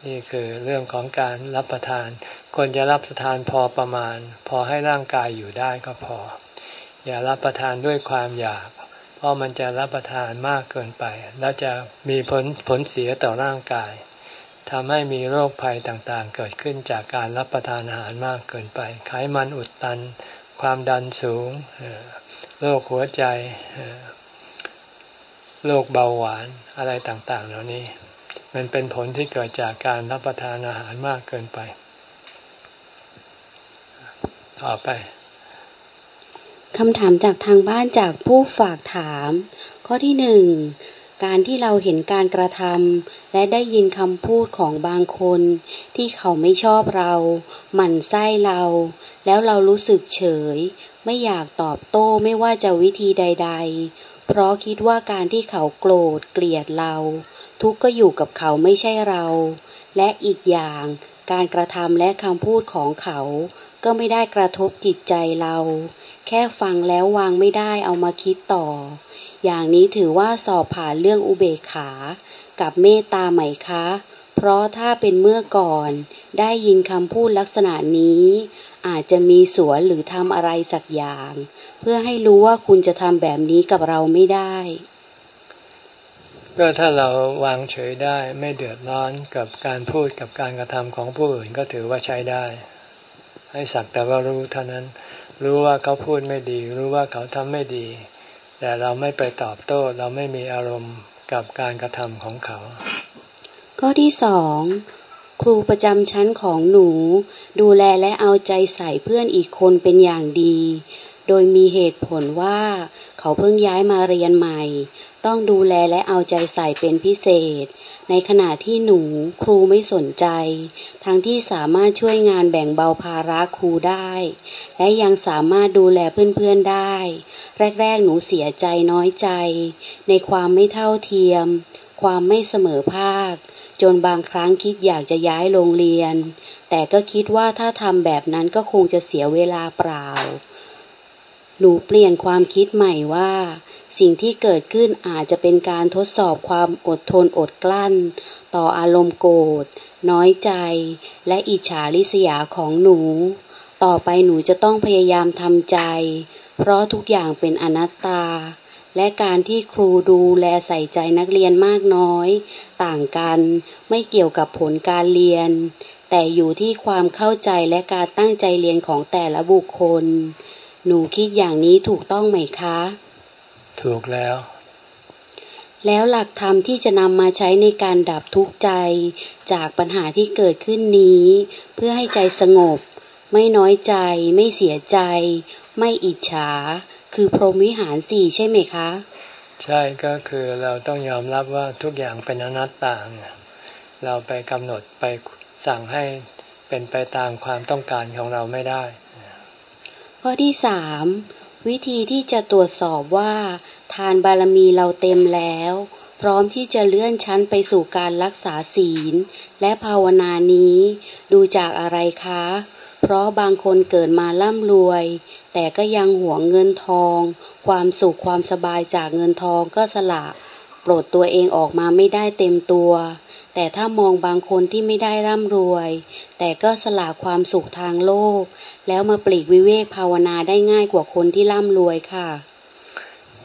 นี่คือเรื่องของการรับประทานควรจะรับประทานพอประมาณ พอให้ร่างกายอยู่ได้ก็พอ อย่ารับประทานด้วยความอยาก เพราะมันจะรับประทานมากเกินไป แล้วจะมีผลผลเสียต่อร่างกายทำให้มีโรคภัยต่างๆ เกิดขึ้นจากการรับประทานอาหารมากเกินไป ไขมันอุดตัน ความดันสูง โรคหัวใจ โรคเบาหวาน อะไรต่างๆ เหล่านี้ มันเป็นผลที่เกิดจากการรับประทานอาหารมากเกินไป ต่อไป คำถามจากทางบ้านจากผู้ฝากถาม ข้อที่หนึ่งการที่เราเห็นการกระทำและได้ยินคำพูดของบางคน ที่เขาไม่ชอบเรา หมั่นไส้เรา แล้วเรารู้สึกเฉย ไม่อยากตอบโต้ไม่ว่าจะวิธีใด ๆ เพราะคิดว่าการที่เขาโกรธเกลียดเรา ทุกก็อยู่กับเขาไม่ใช่เรา และอีกอย่างการกระทำและคำพูดของเขา ก็ไม่ได้กระทบจิตใจเรา แค่ฟังแล้ววางไม่ได้เอามาคิดต่อ อย่างนี้ถือว่าสอบผ่านเรื่องอุเบกขา กับเมตตาไหมคะ เพราะถ้าเป็นเมื่อก่อน ได้ยินคำพูดลักษณะนี้ อาจจะมีสวนหรือทำอะไรสักอย่าง เพื่อให้รู้ว่าคุณจะทำแบบนี้กับเราไม่ได้ก็ถ้าเราวางเฉยได้ไม่เดือดร้อนกับการพูดกับการกระทำของผู้อื่นก็ถือว่าใช้ได้ ให้สักแต่ว่ารู้เท่านั้น รู้ว่าเขาพูดไม่ดี รู้ว่าเขาทำไม่ดี แต่เราไม่ไปตอบโต้ เราไม่มีอารมณ์กับการกระทำของเขา ข้อที่สองครูประจำชั้นของหนู ดูแลและเอาใจใส่เพื่อนอีกคนเป็นอย่างดี โดยมีเหตุผลว่าเขาเพิ่งย้ายมาเรียนใหม่ ต้องดูแลและเอาใจใส่เป็นพิเศษ ในขณะที่หนูครูไม่สนใจ ทั้งที่สามารถช่วยงานแบ่งเบาภาระครูได้ และยังสามารถดูแลเพื่อนๆได้ แรกๆหนูเสียใจน้อยใจ ในความไม่เท่าเทียม ความไม่เสมอภาค จนบางครั้งคิดอยากจะย้ายโรงเรียน แต่ก็คิดว่าถ้าทำแบบนั้นก็คงจะเสียเวลาเปล่า หนูเปลี่ยนความคิดใหม่ว่า สิ่งที่เกิดขึ้นอาจจะเป็นการทดสอบความอดทนอดกลั้น ต่ออารมณ์โกรธ น้อยใจ และอิจฉาริษยาของหนู ต่อไปหนูจะต้องพยายามทำใจ เพราะทุกอย่างเป็นอนัตตา และการที่ครูดูแลใส่ใจนักเรียนมากน้อย ต่างกันไม่เกี่ยวกับผลการเรียน แต่อยู่ที่ความเข้าใจและการตั้งใจเรียนของแต่ละบุคคล หนูคิดอย่างนี้ถูกต้องไหมคะ ถูกแล้ว แล้วหลักธรรมที่จะนำมาใช้ในการดับทุกข์ใจจากปัญหาที่เกิดขึ้นนี้ เพื่อให้ใจสงบ ไม่น้อยใจ ไม่เสียใจ ไม่อิจฉา คือพรหมวิหารสี่ใช่ไหมคะ ใช่ก็คือเราต้องยอมรับว่าทุกอย่างเป็นอนัตตาเนี่ยเราไปกำหนดไปสั่งให้เป็นไปตามความต้องการของเราไม่ได้ ข้อที่สามวิธีที่จะตรวจสอบว่า ทานบารมีเราเต็มแล้ว พร้อมที่จะเลื่อนชั้นไปสู่การรักษาศีล และภาวนานี้ ดูจากอะไรคะ เพราะบางคนเกิดมาร่ำรวย แต่ก็ยังหวงเงินทอง ความสุขความสบายจากเงินทองก็สละปลดตัวเองออกมาไม่ได้เต็มตัว แต่ถ้ามองบางคนที่ไม่ได้ร่ำรวย แต่ก็สละความสุขทางโลก แล้วมาปลีกวิเวกภาวนาได้ง่ายกว่าคนที่ร่ำรวยค่ะ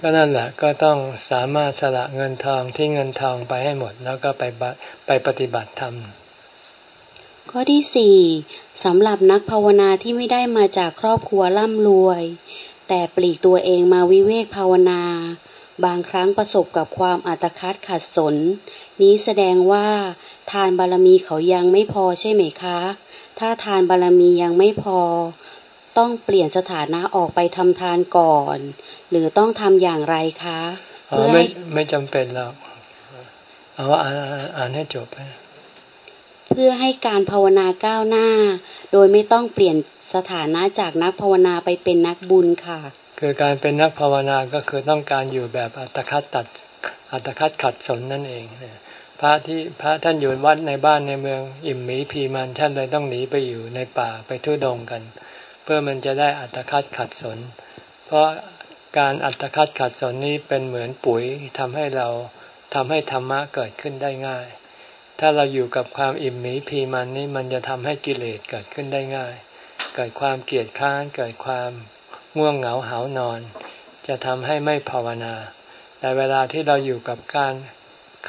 ก็นั่นแหละก็ต้องสามารถสละเงินทองที่เงินทองไปให้หมด แล้วก็ไปไปปฏิบัติธรรม ข้อที่สี่สำหรับนักภาวนาที่ไม่ได้มาจากครอบครัวร่ำรวย แต่ปลีกตัวเองมาวิเวกภาวนา บางครั้งประสบกับความอัตคัดขัดสน นี้แสดงว่าทานบารมีเขายังไม่พอใช่ไหมคะ ถ้าทานบารมียังไม่พอ ต้องเปลี่ยนสถานะออกไปทำทานก่อน หรือต้องทำอย่างไรคะอ๋อไม่ไม่จำเป็นหรอกเอาว่าอ่านอ่านอ่านให้จบไปเพื่อให้การภาวนาก้าวหน้า โดยไม่ต้องเปลี่ยนสถานะจากนักภาวนาไปเป็นนักบุญค่ะ คือการเป็นนักภาวนาก็คือต้องการอยู่แบบอัตคัดตัดอัตคัดขัดสนนั่นเองพระที่พระท่านอยู่วัดในบ้านในเมืองอิ่มหมีพีมันท่านเลยต้องหนีไปอยู่ในป่าไปทุดงกัน เพื่อมันจะได้อัตคัดขัดสน เพราะ การอัตคัดขัดสนนี้เป็นเหมือนปุ๋ยทำให้เราทำให้ธรรมะเกิดขึ้นได้ง่าย ถ้าเราอยู่กับความอิ่มหมีพีมันนี่มันจะทำให้กิเลสเกิดขึ้นได้ง่าย เกิดความเกลียดค้าน เกิดความง่วงเหงาหานอน จะทำให้ไม่ภาวนา แต่เวลาที่เราอยู่กับการ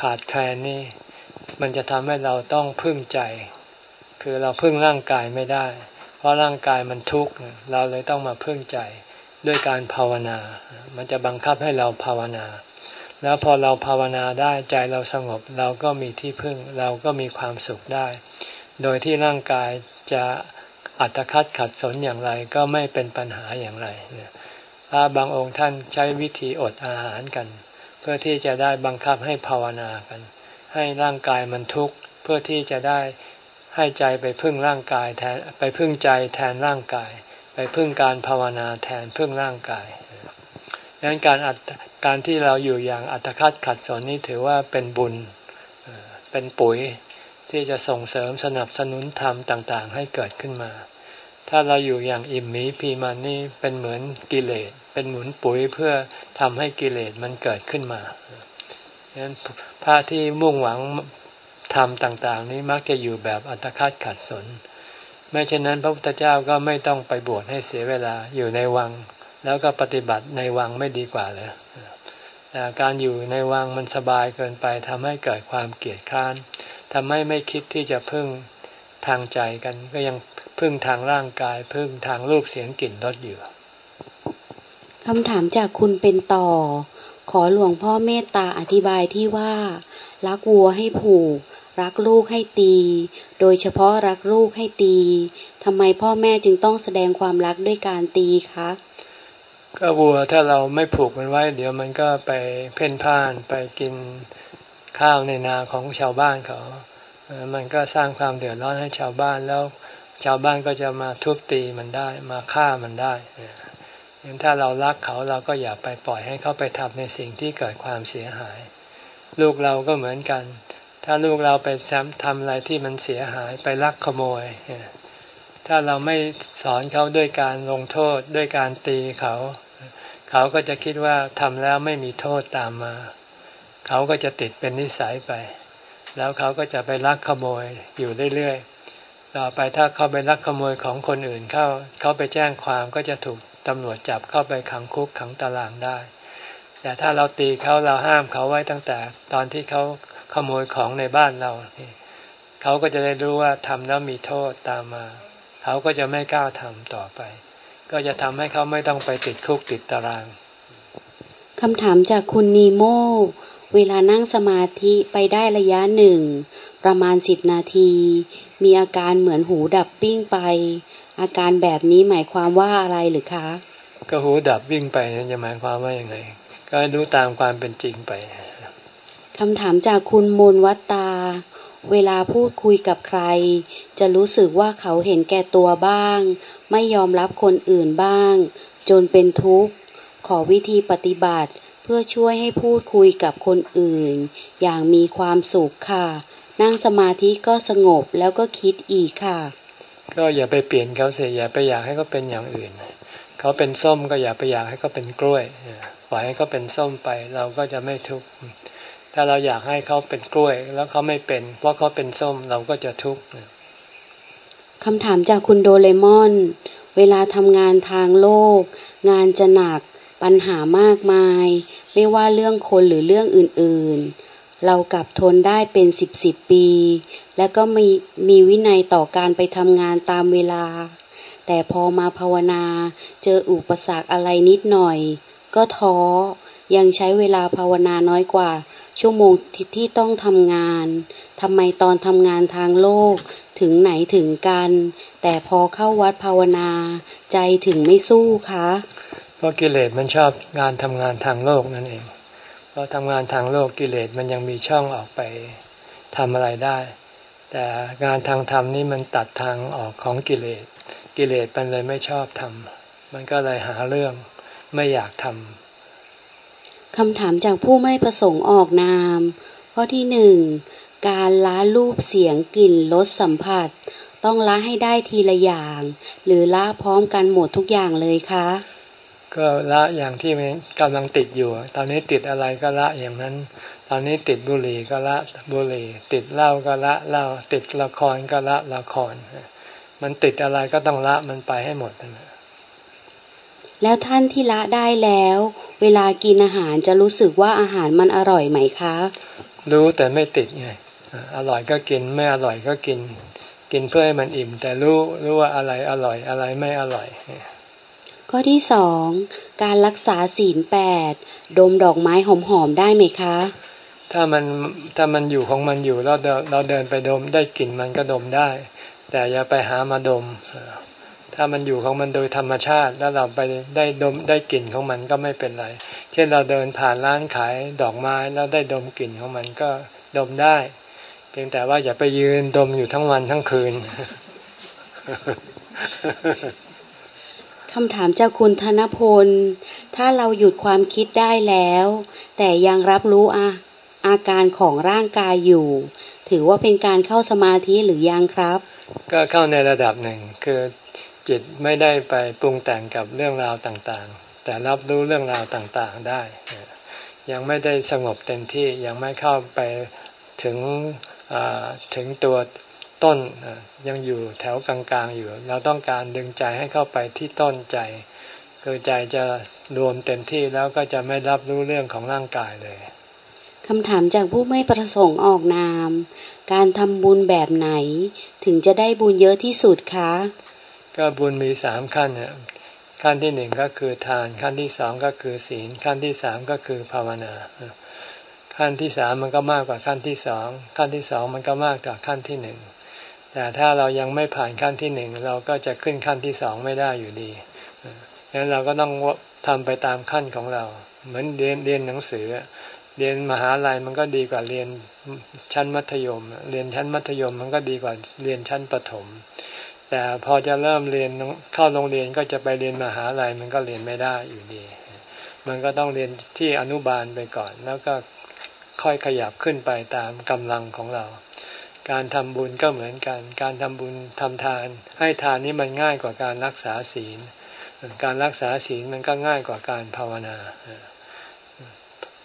ขาดแคลนนี่ มันจะทำให้เราต้องพึ่งใจ คือเราพึ่งร่างกายไม่ได้ เพราะร่างกายมันทุกข์ เราเลยต้องมาพึ่งใจ ด้วยการภาวนา มันจะบังคับให้เราภาวนา แล้วพอเราภาวนาได้ใจเราสงบเราก็มีที่พึ่งเราก็มีความสุขได้ โดยที่ร่างกายจะอัตคัดขัดสนอย่างไรก็ไม่เป็นปัญหาอย่างไรพระบางองค์ท่านใช้วิธีอดอาหารกัน เพื่อที่จะได้บังคับให้ภาวนากัน ให้ร่างกายมันทุกข์เพื่อที่จะได้ให้ใจไปพึ่งร่างกายแทนไปพึ่งใจแทนร่างกาย ไปพึ่งการภาวนาแทนพึ่งร่างกายดังนั้นการอัดการที่เราอยู่อย่างอัตคัดขัดสนนี้ถือว่าเป็นบุญเป็นปุ๋ยที่จะส่งเสริมสนับสนุนธรรมต่างๆ ให้เกิดขึ้นมา ถ้าเราอยู่อย่างอิ่มหมีพีมันนี่เป็นเหมือนกิเลส เป็นหมุนปุ๋ยเพื่อทำให้กิเลสมันเกิดขึ้นมาดังนั้นพระที่มุ่งหวังธรรมต่างๆ นี้มักจะอยู่แบบอัตคัดขัดสน ไม่เช่นนั้น พระพุทธเจ้าก็ไม่ต้องไปบวชให้เสียเวลาอยู่ในวัง แล้วก็ปฏิบัติในวังไม่ดีกว่าเลยแต่การอยู่ในวังมันสบายเกินไปทำให้เกิดความเกลียดค้านทำให้ไม่คิดที่จะพึ่งทางใจกัน ก็ยังพึ่งทางร่างกาย พึ่งทางรูปเสียงกลิ่นรสอยู่คำถามจากคุณเป็นต่อ ขอหลวงพ่อเมตตาอธิบายที่ว่า รักวัวให้ผูก รักลูกให้ตี โดยเฉพาะรักลูกให้ตีทำไมพ่อแม่จึงต้องแสดงความรักด้วยการตีคะก็วัวถ้าเราไม่ผูกมันไว้ เดี๋ยวมันก็ไปเพ่นพ่านไปกินข้าวในนาของชาวบ้านเขา มันก็สร้างความเดือดร้อนให้ชาวบ้านแล้วชาวบ้านก็จะมาทุบตีมันได้มาฆ่ามันได้ยันถ้าเรารักเขาเราก็อย่าไปปล่อยให้เขาไปทำในสิ่งที่เกิดความเสียหาย ลูกเราก็เหมือนกัน ถ้าลูกเราไปทำอะไรที่มันเสียหายไปลักขโมย ถ้าเราไม่สอนเขาด้วยการลงโทษด้วยการตีเขา เขาก็จะคิดว่าทำแล้วไม่มีโทษตามมา เขาก็จะติดเป็นนิสัยไป แล้วเขาก็จะไปลักขโมยอยู่เรื่อยๆ ต่อไปถ้าเขาไปลักขโมยของคนอื่นเข้า เขาไปแจ้งความก็จะถูกตำรวจจับเข้าไปขังคุกขังตารางได้ แต่ถ้าเราตีเขาเราห้ามเขาไว้ตั้งแต่ตอนที่เขา ขโมยของในบ้านเราเขาก็จะได้รู้ว่าทำแล้วมีโทษตามมา เขาก็จะไม่กล้าทำต่อไป ก็จะทำให้เขาไม่ต้องไปติดคุกติดตารางคำถามจากคุณนีโมเวลานั่งสมาธิไปได้ระยะหนึ่ง ประมาณสิบนาที มีอาการเหมือนหูดับปิ้งไป อาการแบบนี้หมายความว่าอะไรหรือคะ ก็หูดับวิ่งไปนั่นจะหมายความว่าอย่างไรก็รู้ตามความเป็นจริงไป คำถามจากคุณมนวัตตา เวลาพูดคุยกับใคร จะรู้สึกว่าเขาเห็นแก่ตัวบ้าง ไม่ยอมรับคนอื่นบ้าง จนเป็นทุกข์ ขอวิธีปฏิบัติเพื่อช่วยให้พูดคุยกับคนอื่น อย่างมีความสุขค่ะ นั่งสมาธิก็สงบแล้วก็คิดอีกค่ะ ก็อย่าไปเปลี่ยนเขาเสียอย่าไปอยากให้เขาเป็นอย่างอื่น เขาเป็นส้มก็อย่าไปอยากให้เขาเป็นกล้วยปล่อยให้เขาเป็นส้มไปเราก็จะไม่ทุกข์ ถ้าเราอยากให้เขาเป็นกล้วย แล้วเขาไม่เป็น เพราะเขาเป็นส้มเราก็จะทุกข์คำถามจากคุณโดเรมอน เวลาทำงานทางโลก งานจะหนักปัญหามากมาย ไม่ว่าเรื่องคนหรือเรื่องอื่น ๆ เรากลับทนได้เป็นสิบสิบปี และก็มีมีวินัยต่อการไปทำงานตามเวลา แต่พอมาภาวนาเจออุปสรรคอะไรนิดหน่อย ก็ท้อยังใช้เวลาภาวนาน้อยกว่า ชั่วโมงที่ที่ต้องทำงานทำไมตอนทำงานทางโลก ถึงไหนถึงกัน แต่พอเข้าวัดภาวนา ใจถึงไม่สู้คะเพราะกิเลสมันชอบงานทำงานทางโลกนั่นเองเพราะทำงานทางโลกกิเลสมันยังมีช่องออกไปทำอะไรได้ แต่งานทางธรรมนี่มันตัดทางออกของกิเลส กิเลสมันเลยไม่ชอบทำมันก็เลยหาเรื่องไม่อยากทำ คำถามจากผู้ไม่ประสงค์ออกนาม ข้อที่หนึ่งการละรูปเสียงกลิ่นรสสัมผัส ต้องละให้ได้ทีละอย่าง หรือละพร้อมกันหมดทุกอย่างเลยคะ ก็ละอย่างที่กำลังติดอยู่ ตอนนี้ติดอะไรก็ละอย่างนั้น ตอนนี้ติดบุหรี่ก็ละบุหรี่ ติดเหล้าก็ละเหล้าติดละครก็ละละคร มันติดอะไรก็ต้องละมันไปให้หมดนะแล้วท่านที่ละได้แล้ว เวลากินอาหารจะรู้สึกว่าอาหารมันอร่อยไหมคะ รู้แต่ไม่ติดไงอร่อยก็กินไม่อร่อยก็กิน กินเพื่อให้มันอิ่ม แต่รู้รู้ว่าอะไรอร่อยอะไรไม่อร่อยข้อที่สองการรักษาศีลแปดดมดอกไม้หอมๆได้ไหมคะ ถ้ามันถ้ามันอยู่ของมันอยู่เราเราเดินไปดมได้กลิ่นมันก็ดมได้ แต่อย่าไปหามาดม ถ้ามันอยู่ของมันโดยธรรมชาติ แล้วเราไปได้ดมได้กลิ่นของมันก็ไม่เป็นไร เช่นเราเดินผ่านร้านขายดอกไม้แล้วได้ดมกลิ่นของมันก็ดมได้ เพียงแต่ว่าอย่าไปยืนดมอยู่ทั้งวันทั้งคืนคำถามเจ้าคุณธนพล ถ้าเราหยุดความคิดได้แล้ว แต่ยังรับรู้อาอาการของร่างกายอยู่ ถือว่าเป็นการเข้าสมาธิหรือยังครับ ก็เข้าในระดับหนึ่ง คือ จิตไม่ได้ไปปรุงแต่งกับเรื่องราวต่างๆ แต่รับรู้เรื่องราวต่างๆได้ ยังไม่ได้สงบเต็มที่ยังไม่เข้าไปถึงถึงตัวต้นยังอยู่แถวกลางๆอยู่ เราต้องการดึงใจให้เข้าไปที่ต้นใจคือใจจะรวมเต็มที่แล้วก็จะไม่รับรู้เรื่องของร่างกายเลยคำถามจากผู้ไม่ประสงค์ออกนาม การทำบุญแบบไหน ถึงจะได้บุญเยอะที่สุดคะ ก็บุญมีสามขั้นเนี่ยขั้นที่หนึ่งก็คือทาน ขั้นที่สองก็คือศีล ขั้นที่สามก็คือภาวนา ขั้นที่สามมันก็มากกว่าขั้นที่สอง ขั้นที่สองมันก็มากกว่าขั้นที่หนึ่ง แต่ถ้าเรายังไม่ผ่านขั้นที่หนึ่งเราก็จะขึ้นขั้นที่สองไม่ได้อยู่ดีฉงั้นเราก็ต้องทำไปตามขั้นของเรา เหมือนเรียนเรียนหนังสือ เรียนมหาลัยมันก็ดีกว่าเรียนชั้นมัธยม เรียนชั้นมัธยมมันก็ดีกว่าเรียนชั้นประถม แต่พอจะเริ่มเรียนเข้าโรงเรียนก็จะไปเรียนมหาลัยมันก็เรียนไม่ได้อยู่ดี มันก็ต้องเรียนที่อนุบาลไปก่อน แล้วก็ค่อยขยับขึ้นไปตามกำลังของเรา การทำบุญก็เหมือนกัน การทำบุญทำทาน ให้ทานนี้มันง่ายกว่าการรักษาศีล การรักษาศีลมันก็ง่ายกว่าการภาวนา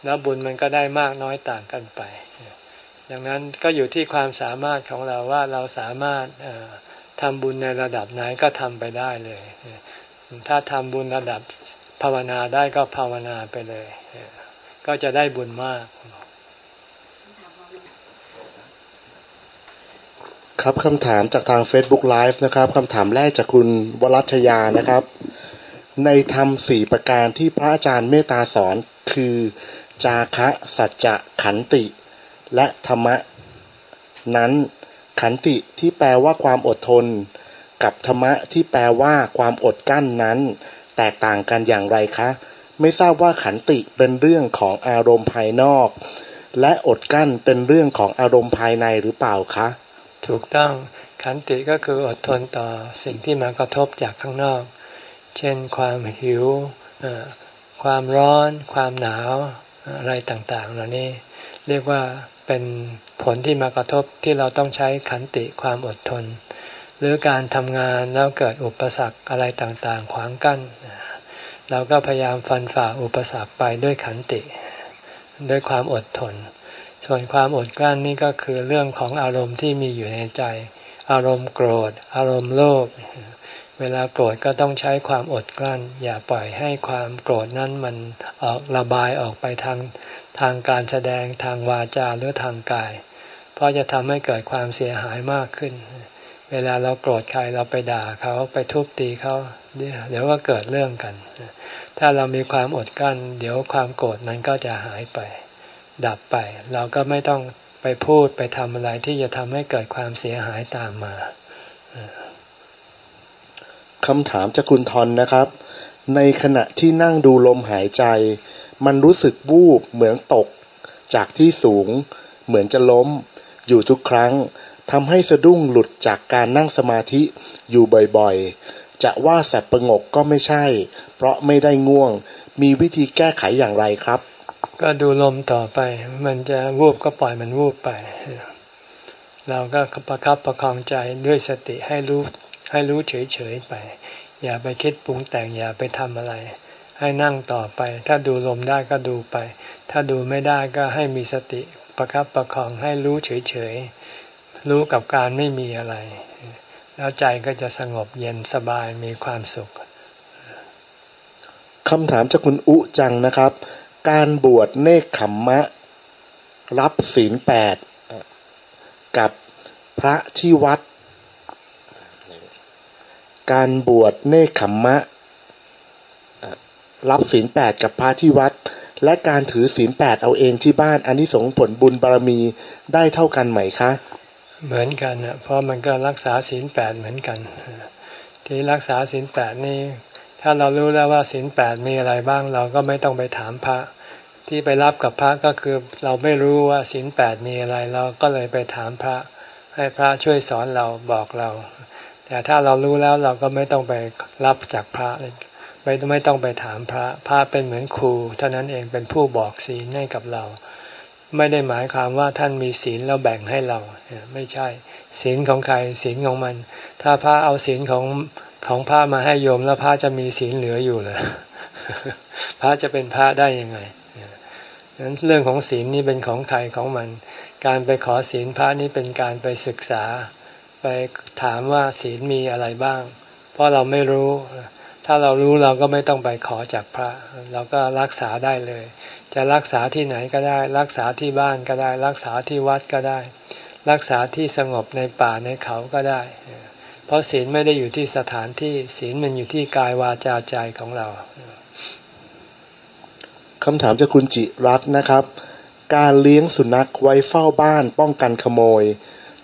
แล้วบุญมันก็ได้มากน้อยต่างกันไป ดังนั้นก็อยู่ที่ความสามารถของเราว่าเราสามารถ ทำบุญในระดับไหนก็ทำไปได้เลย ถ้าทำบุญระดับภาวนาได้ก็ภาวนาไปเลย ก็จะได้บุญมาก ครับคำถามจากทาง Facebook Live นะครับคำถามแรกจากคุณวรัชยานะครับ ในธรรมสี่ประการที่พระอาจารย์เมตตาสอนคือ จาคะ สัจจะขันติ และธรรมะนั้น ขันติที่แปลว่าความอดทน กับธรรมะที่แปลว่าความอดกั้นนั้น แตกต่างกันอย่างไรคะ ไม่ทราบว่าขันติเป็นเรื่องของอารมณ์ภายนอก และอดกั้นเป็นเรื่องของอารมณ์ภายในหรือเปล่าคะ ถูกต้องขันติก็คืออดทนต่อสิ่งที่มากระทบจากข้างนอก เช่นความหิว ความร้อน ความหนาวอะไรต่างๆ เหล่านี้ เรียกว่าเป็น ผลที่มากระทบที่เราต้องใช้ขันติความอดทน หรือการทำงานแล้วเกิดอุปสรรคอะไรต่างๆ ขวางกั้น เราก็พยายามฟันฝ่าอุปสรรคไปด้วยขันติ ด้วยความอดทน ส่วนความอดกลั้นนี่ก็คือเรื่องของอารมณ์ที่มีอยู่ในใจ อารมณ์โกรธ อารมณ์โลภเวลาโกรธก็ต้องใช้ความอดกลั้น อย่าปล่อยให้ความโกรธนั้นมันออกระบายออกไปทางทางการแสดงทางวาจาหรือทางกาย ราะจะทำให้เกิดความเสียหายมากขึ้น เวลาเราโกรธใครเราไปด่าเขาไปทุบตีเขาเดี๋ยวก็เกิดเรื่องกัน ถ้าเรามีความอดกั้น เดี๋ยวความโกรธนั้นก็จะหายไป ดับไป เราก็ไม่ต้องไปพูดไปทำอะไรที่จะทำให้เกิดความเสียหายตามมาคำถามจากคุณทอนนะครับ ในขณะที่นั่งดูลมหายใจ มันรู้สึกวูบเหมือนตก จากที่สูง เหมือนจะล้ม อยู่ทุกครั้งทำให้สะดุ้งหลุดจากการนั่งสมาธิอยู่บ่อยๆ จะว่าสับประงกก็ไม่ใช่ เพราะไม่ได้ง่วง มีวิธีแก้ไขอย่างไรครับ ก็ดูลมต่อไป มันจะวูบก็ปล่อยมันวูบไป เราก็ประคับประคองใจด้วยสติให้รู้ให้รู้เฉยๆไป อย่าไปคิดปรุงแต่งอย่าไปทำอะไร ให้นั่งต่อไป ถ้าดูลมได้ก็ดูไป ถ้าดูไม่ได้ก็ให้มีสติ ประคับประคองให้รู้เฉยๆ รู้กับการไม่มีอะไร แล้วใจก็จะสงบเย็นสบายมีความสุขคำถามจากคุณอุจังนะครับ การบวชเนคขมมะ รับศีลแปดกับพระที่วัด การบวชเนคขมมะ รับศีลแปดกับพระที่วัด และการถือศีลแปดเอาเองที่บ้านอันนี้สงผลบุญบารมีได้เท่ากันไหมคะ เหมือนกันนะเพราะมันก็รักษาศีลแปดเหมือนกัน ที่รักษาศีลแปดนี่ถ้าเรารู้แล้วว่าศีลแปดมีอะไรบ้าง เราก็ไม่ต้องไปถามพระที่ไปรับกับพระก็คือเราไม่รู้ว่าศีลแปดมีอะไร เราก็เลยไปถามพระ ให้พระช่วยสอนเราบอกเรา แต่ถ้าเรารู้แล้วเราก็ไม่ต้องไปรับจากพระ ไม่ไม่ต้องไปถามพระพระเป็นเหมือนครูเท่านั้นเองเป็นผู้บอกศีลให้กับเรา ไม่ได้หมายความว่าท่านมีศีลแล้วแบ่งให้เรา ไม่ใช่ ศีลของใครศีลของมัน ถ้าพระเอาศีลของของพระมาให้โยมแล้วพระจะมีศีลเหลืออยู่เลยพระจะเป็นพระได้ยังไงนั้นเรื่องของศีลนี่เป็นของใครของมัน การไปขอศีลพระนี่เป็นการไปศึกษา ไปถามว่าศีลมีอะไรบ้าง เพราะเราไม่รู้ ถ้าเรารู้เราก็ไม่ต้องไปขอจากพระ เราก็รักษาได้เลย จะรักษาที่ไหนก็ได้ รักษาที่บ้านก็ได้ รักษาที่วัดก็ได้ รักษาที่สงบในป่าในเขาก็ได้ เพราะศีลไม่ได้อยู่ที่สถานที่ศีลมันอยู่ที่กายวาจาใจของเราคำถามจากคุณจิรัตน์นะครับ การเลี้ยงสุนัขไว้เฝ้าบ้านป้องกันขโมย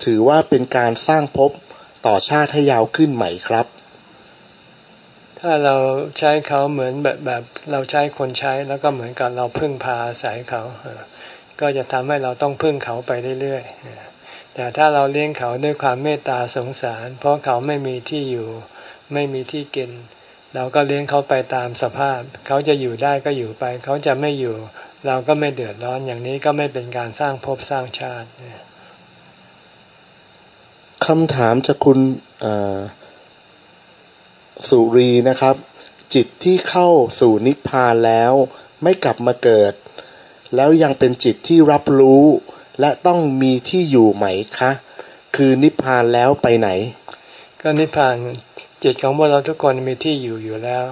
ถือว่าเป็นการสร้างภพต่อชาติให้ยาวขึ้นไหมครับ ถ้าเราใช้เขาเหมือนแบบแบบเราใช้คนใช้แล้วก็เหมือนกับเราพึ่งพาอาศัยเขาก็จะทำให้เราต้องพึ่งเขาไปเรื่อยๆแต่ถ้าเราเลี้ยงเขาด้วยความเมตตาสงสาร เพราะเขาไม่มีที่อยู่ไม่มีที่กิน เราก็เลี้ยงเขาไปตามสภาพ เขาจะอยู่ได้ก็อยู่ไป เขาจะไม่อยู่ เราก็ไม่เดือดร้อนอย่างนี้ก็ไม่เป็นการสร้างภพสร้างชาติคำถามจากคุณ สุรีนะครับ จิตที่เข้าสู่นิพพานแล้วไม่กลับมาเกิด แล้วยังเป็นจิตที่รับรู้ และต้องมีที่อยู่ไหมคะ คือนิพพานแล้วไปไหน ก็นิพพานจิตของพวกเราทุกคนมีที่อยู่อยู่แล้ว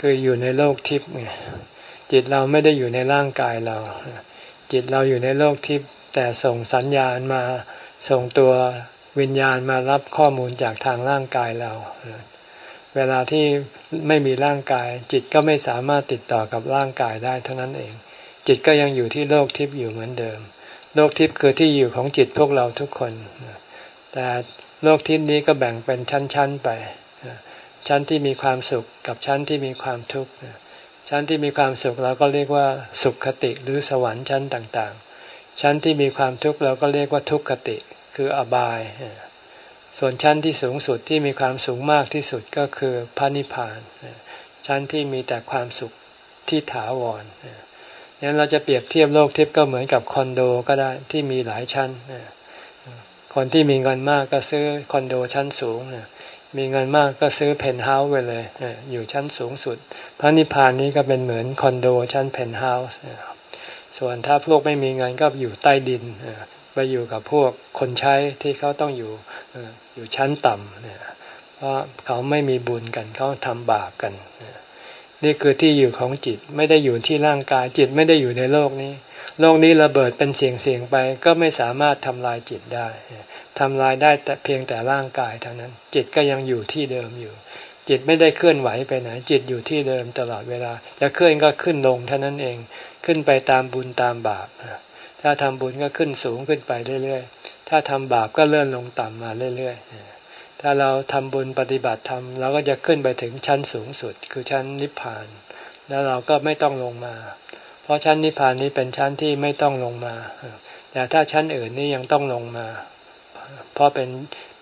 คืออยู่ในโลกทิพย์ไงจิตเราไม่ได้อยู่ในร่างกายเรา จิตเราอยู่ในโลกทิพย์แต่ส่งสัญญาณมาส่งตัววิญญาณมารับข้อมูลจากทางร่างกายเรา เวลาที่ไม่มีร่างกาย จิตก็ไม่สามารถติดต่อกับร่างกายได้เท่านั้นเอง จิตก็ยังอยู่ที่โลกทิพย์อยู่เหมือนเดิม โลกทิพย์คือที่อยู่ของจิตพวกเราทุกคน แต่โลกทิพย์นี้ก็แบ่งเป็นชั้นๆไป ชั้นที่มีความสุขกับชั้นที่มีความทุกข์ชั้นที่มีความสุขเราก็เรียกว่าสุขคติหรือสวรรค์ชั้นต่างๆ ชั้นที่มีความทุกข์เราก็เรียกว่าทุกขติคืออบาย ส่วนชั้นที่สูงสุดที่มีความสูงมากที่สุดก็คือพระนิพพาน ชั้นที่มีแต่ความสุขที่ถาวรงั้นเราจะเปรียบเทียบโลกทิพย์ก็เหมือนกับคอนโดก็ได้ที่มีหลายชั้น คนที่มีเงินมากก็ซื้อคอนโดชั้นสูง มีเงินมากก็ซื้อเพนท์เฮาส์ไปเลย อยู่ชั้นสูงสุด พระนิพพานนี้ก็เป็นเหมือนคอนโดชั้นเพนท์เฮาส์ ส่วนถ้าพวกไม่มีเงินก็อยู่ใต้ดิน ไปอยู่กับพวกคนใช้ที่เขาต้องอยู่ อยู่ชั้นต่ำเนี่ยเพราะเขาไม่มีบุญกันเขาทำบาปกัน นี่คือที่อยู่ของจิตไม่ได้อยู่ที่ร่างกายจิตไม่ได้อยู่ในโลกนี้ โลกนี้ระเบิดเป็นเสียงเสียงไป ก็ไม่สามารถทำลายจิตได้ทำลายได้แต่เพียงแต่ร่างกายเท่านั้น จิตก็ยังอยู่ที่เดิมอยู่ จิตไม่ได้เคลื่อนไหวไปไหน จิตอยู่ที่เดิมตลอดเวลา จะเคลื่อนก็ขึ้นลงเท่านั้นเองขึ้นไปตามบุญตามบาปถ้าทำบุญก็ขึ้นสูงขึ้นไปเรื่อยๆ ถ้าทำบาปก็เลื่อนลงต่ำมาเรื่อยๆ ถ้าเราทำบุญปฏิบัติธรรมเราก็จะขึ้นไปถึงชั้นสูงสุด คือชั้นนิพพาน แล้วเราก็ไม่ต้องลงมา เพราะชั้นนิพพานนี้เป็นชั้นที่ไม่ต้องลงมา แต่ถ้าชั้นอื่นนี่ยังต้องลงมา เพราะเป็น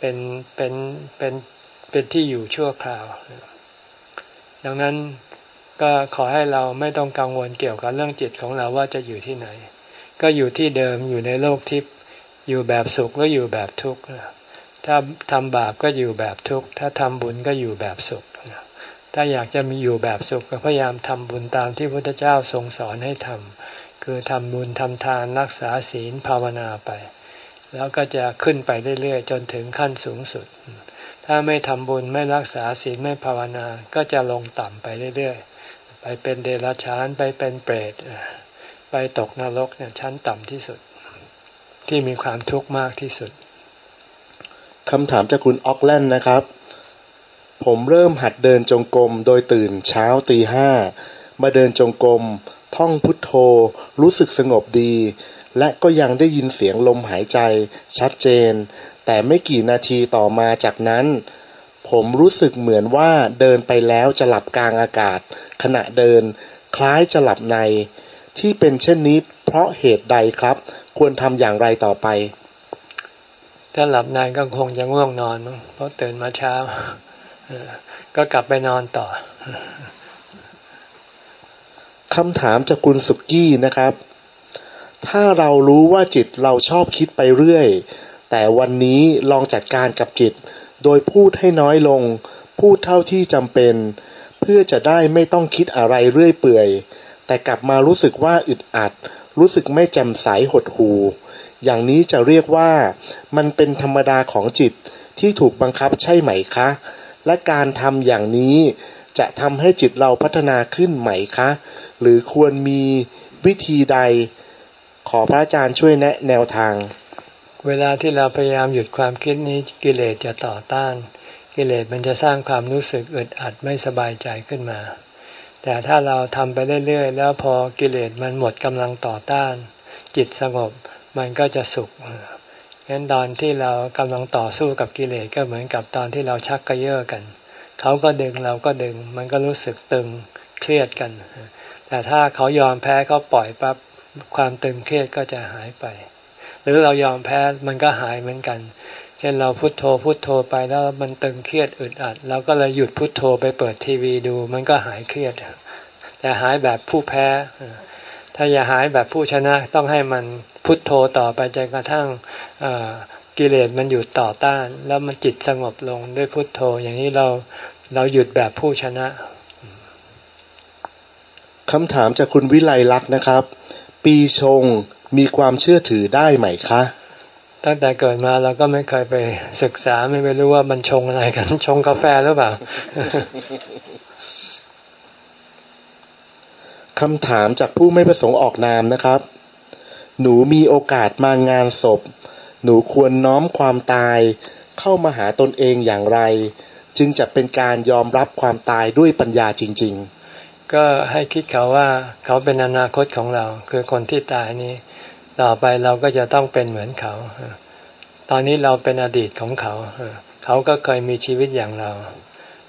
เป็นเป็นเป็นเป็นที่อยู่ชั่วคราว ดังนั้นก็ขอให้เราไม่ต้องกังวลเกี่ยวกับเรื่องจิตของเราว่าจะอยู่ที่ไหน ก็อยู่ที่เดิมอยู่ในโลกทิพย์ อยู่แบบสุขก็อยู่แบบทุกข์ถ้าทำบาปก็อยู่แบบทุกข์ถ้าทำบุญก็อยู่แบบสุขถ้าอยากจะมีอยู่แบบสุขก็พยายามทำบุญตามที่พระพุทธเจ้าทรงสอนให้ทำคือทำบุญทำทานรักษาศีลภาวนาไป แล้วก็จะขึ้นไปเรื่อยๆ จนถึงขั้นสูงสุด ถ้าไม่ทำบุญไม่รักษาศีลไม่ภาวนาก็จะลงต่ำไปเรื่อยๆ ไปเป็นเดรัจฉานไปเป็นเปรตไปตกนรกเนี่ยชั้นต่ำที่สุด ที่มีความทุกข์มากที่สุดคำถามจากคุณออกแลนด์นะครับ ผมเริ่มหัดเดินจงกรมโดยตื่นเช้าตีห้ามาเดินจงกรมท่องพุทโธ รู้สึกสงบดี และก็ยังได้ยินเสียงลมหายใจ ชัดเจน แต่ไม่กี่นาทีต่อมาจากนั้น ผมรู้สึกเหมือนว่าเดินไปแล้วจะหลับกลางอากาศ ขณะเดิน คล้ายจะหลับใน ที่เป็นเช่นนี้เพราะเหตุใดครับ ควรทำอย่างไรต่อไป ถ้าหลับนานก็คงจะง่วงนอน เพราะตื่นมาเช้า ก็กลับไปนอนต่อคำถามจากคุณสุกี้นะครับ ถ้าเรารู้ว่าจิตเราชอบคิดไปเรื่อย แต่วันนี้ลองจัดการกับจิต โดยพูดให้น้อยลง พูดเท่าที่จำเป็น เพื่อจะได้ไม่ต้องคิดอะไรเรื่อยเปื่อย แต่กลับมารู้สึกว่าอึดอัด รู้สึกไม่แจ่มใสหดหูอย่างนี้จะเรียกว่ามันเป็นธรรมดาของจิตที่ถูกบังคับใช่ไหมคะ และการทำอย่างนี้จะทำให้จิตเราพัฒนาขึ้นไหมคะ หรือควรมีวิธีใด ขอพระอาจารย์ช่วยแนะแนวทาง เวลาที่เราพยายามหยุดความคิดนี้กิเลสจะต่อต้าน กิเลสมันจะสร้างความรู้สึกอึดอัดไม่สบายใจขึ้นมา แต่ถ้าเราทำไปเรื่อยๆ แล้วพอกิเลสมันหมดกำลังต่อต้าน จิตสงบมันก็จะสุขงั้นตอนที่เรากำลังต่อสู้กับกิเลสก็เหมือนกับตอนที่เราชักกระเยาะกัน เขาก็ดึงเราก็ดึง มันก็รู้สึกตึงเครียดกัน แต่ถ้าเขายอมแพ้เขาปล่อยปั๊บความตึงเครียดก็จะหายไป หรือเรายอมแพ้มันก็หายเหมือนกัน เช่นเราพุโทโธพุโทโธไปแล้วมันตึงเครียดอึดอัดเราก็เลยหยุดพุดโทโธไปเปิดทีวีดู มันก็หายเครียด แต่หายแบบผู้แพ้ ถ้าอย่าหายแบบผู้ชนะต้องให้มันพุทโธต่อไปจนกระทั่งกิเลสมันหยุดต่อต้าน แล้วมันจิตสงบลงด้วยพุทโธ อย่างนี้เราเราหยุดแบบผู้ชนะคำถามจากคุณวิไลลักษณ์นะครับ ปีชงมีความเชื่อถือได้ไหมคะ ตั้งแต่เกิดมาเราก็ไม่เคยไปศึกษาไม่ไปรู้ว่ามันชงอะไรกัน ชงกาแฟหรือเปล่าคำถามจากผู้ไม่ประสงค์ออกนามนะครับ หนูมีโอกาสมางานศพ หนูควรน้อมความตาย เข้ามาหาตนเองอย่างไร จึงจะเป็นการยอมรับความตายด้วยปัญญาจริง ๆ ก็ให้คิดเขาว่าเขาเป็นอนาคตของเรา คือคนที่ตายนี้ ต่อไปเราก็จะต้องเป็นเหมือนเขา ตอนนี้เราเป็นอดีตของเขา เขาก็เคยมีชีวิตอย่างเรา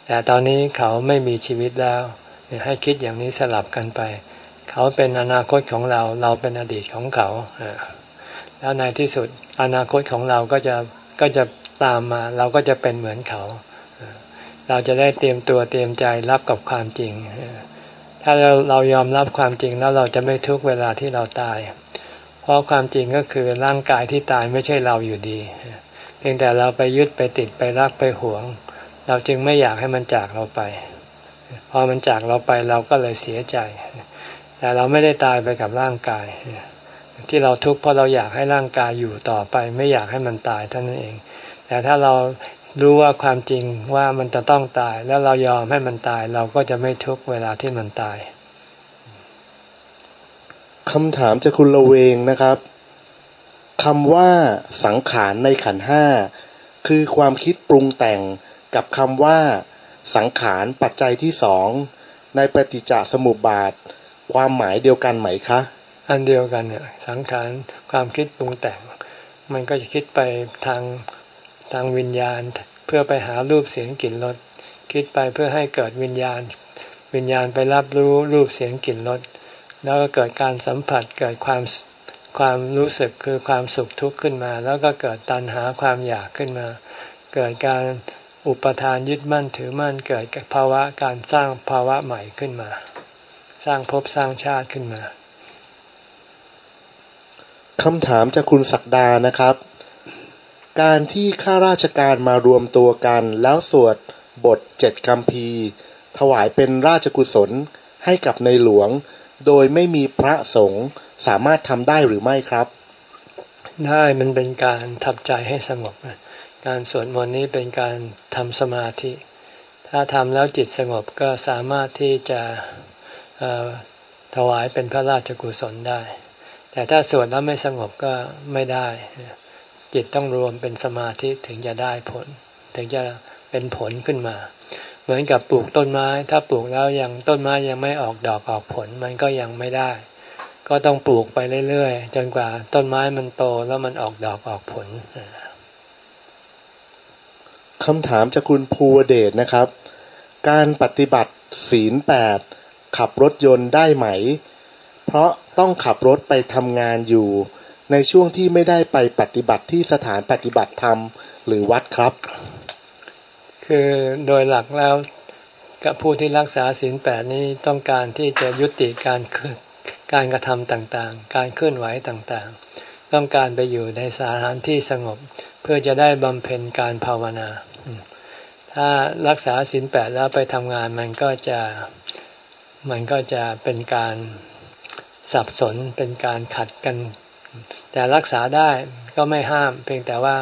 แต่ตอนนี้เขาไม่มีชีวิตแล้ว ให้คิดอย่างนี้สลับกันไป เขาเป็นอนาคตของเรา เราเป็นอดีตของเขา แล้วในที่สุดอนาคตของเราก็จะก็จะตามมา เราก็จะเป็นเหมือนเขา เราจะได้เตรียมตัวเตรียมใจรับกับความจริง ถ้าเราเรายอมรับความจริงแล้วเราจะไม่ทุกเวลาที่เราตาย เพราะความจริงก็คือร่างกายที่ตายไม่ใช่เราอยู่ดี เพียงแต่เราไปยึดไปติดไปรักไปหวง เราจึงไม่อยากให้มันจากเราไป พอมันจากเราไปเราก็เลยเสียใจ แต่เราไม่ได้ตายไปกับร่างกาย ที่เราทุกข์เพราะเราอยากให้ร่างกายอยู่ต่อไป ไม่อยากให้มันตายเท่านั้นเอง แต่ถ้าเรารู้ว่าความจริงว่ามันจะต้องตาย แล้วเรายอมให้มันตาย เราก็จะไม่ทุกข์เวลาที่มันตาย คำถามจากคุณละเวงนะครับคำว่าสังขารในขันห้าคือความคิดปรุงแต่งกับคำว่าสังขารปัจจัยที่สองในปฏิจจสมุปบาท ความหมายเดียวกันไหมคะ อันเดียวกันเนี่ยสังขารความคิดปรุงแต่ง มันก็จะคิดไปทางทางวิญญาณ เพื่อไปหารูปเสียงกลิ่นรสคิดไปเพื่อให้เกิดวิญญาณ วิญญาณไปรับรู้รูปเสียงกลิ่นรส แล้วก็เกิดการสัมผัสเกิดความความรู้สึกคือความสุขทุกข์ขึ้นมา แล้วก็เกิดตัณหาความอยากขึ้นมา เกิดการอุปทานยึดมั่นถือมั่นเกิดภาวะการสร้างภาวะใหม่ขึ้นมา สร้างภพสร้างชาติขึ้นมาคำถามจากคุณศักดานะครับ การที่ข้าราชการมารวมตัวกัน แล้วสวดบทเจ็ดคำพีถวายเป็นราชกุศลให้กับในหลวง โดยไม่มีพระสงฆ์สามารถทำได้หรือไม่ครับ ได้มันเป็นการทับใจให้สงบ การสวดมนต์นี้เป็นการทำสมาธิ ถ้าทำแล้วจิตสงบก็สามารถที่จะถวายเป็นพระราชกุศลได้ แต่ถ้าสวดแล้วไม่สงบก็ไม่ได้ จิตต้องรวมเป็นสมาธิถึงจะได้ผล ถึงจะเป็นผลขึ้นมา เหมือนกับปลูกต้นไม้ ถ้าปลูกแล้วยังต้นไม้ยังไม่ออกดอกออกผลมันก็ยังไม่ได้ ก็ต้องปลูกไปเรื่อยๆ จนกว่าต้นไม้มันโตแล้วมันออกดอกออกผลคำถามจากคุณภูวเดชนะครับ การปฏิบัติศีลแปดขับรถยนต์ได้ไหม เพราะต้องขับรถไปทำงานอยู่ ในช่วงที่ไม่ได้ไปปฏิบัติที่สถานปฏิบัติธรรมหรือวัดครับ คือโดยหลักแล้วกับผู้ที่รักษาศีลแปดนี้ต้องการที่จะยุติการการกระทำต่างๆ การเคลื่อนไหวต่างๆ ต้องการไปอยู่ในสถานที่สงบ เพื่อจะได้บำเพ็ญการภาวนา ถ้ารักษาศีลแปดแล้วไปทำงานมันก็จะมันก็จะเป็นการสับสนเป็นการขัดกัน แต่รักษาได้ก็ไม่ห้าม เพียงแต่ว่า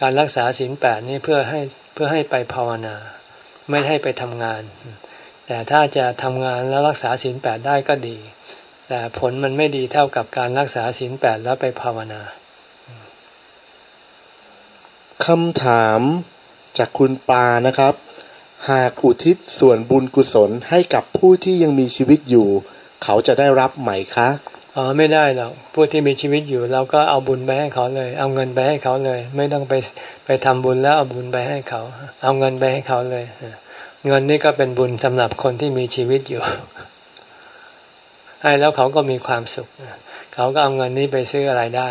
การรักษาศีลแปดนี้เพื่อให้ เพื่อให้ไปภาวนา ไม่ให้ไปทำงาน แต่ถ้าจะทำงานแล้วรักษาศีลแปดได้ก็ดี แต่ผลมันไม่ดีเท่ากับการรักษาศีลแปดแล้วไปภาวนาคำถามจากคุณปานะครับ หากอุทิศส่วนบุญกุศลให้กับผู้ที่ยังมีชีวิตอยู่ เขาจะได้รับไหมคะ อ๋อไม่ได้หรอกผู้ที่มีชีวิตอยู่ เราก็เอาบุญไปให้เขาเลย เอาเงินไปให้เขาเลย ไม่ต้องไปไปทำบุญแล้วเอาบุญไปให้เขา เอาเงินไปให้เขาเลย เงินนี่ก็เป็นบุญสำหรับคนที่มีชีวิตอยู่ ให้แล้วเขาก็มีความสุข เขาก็เอาเงินนี้ไปซื้ออะไรได้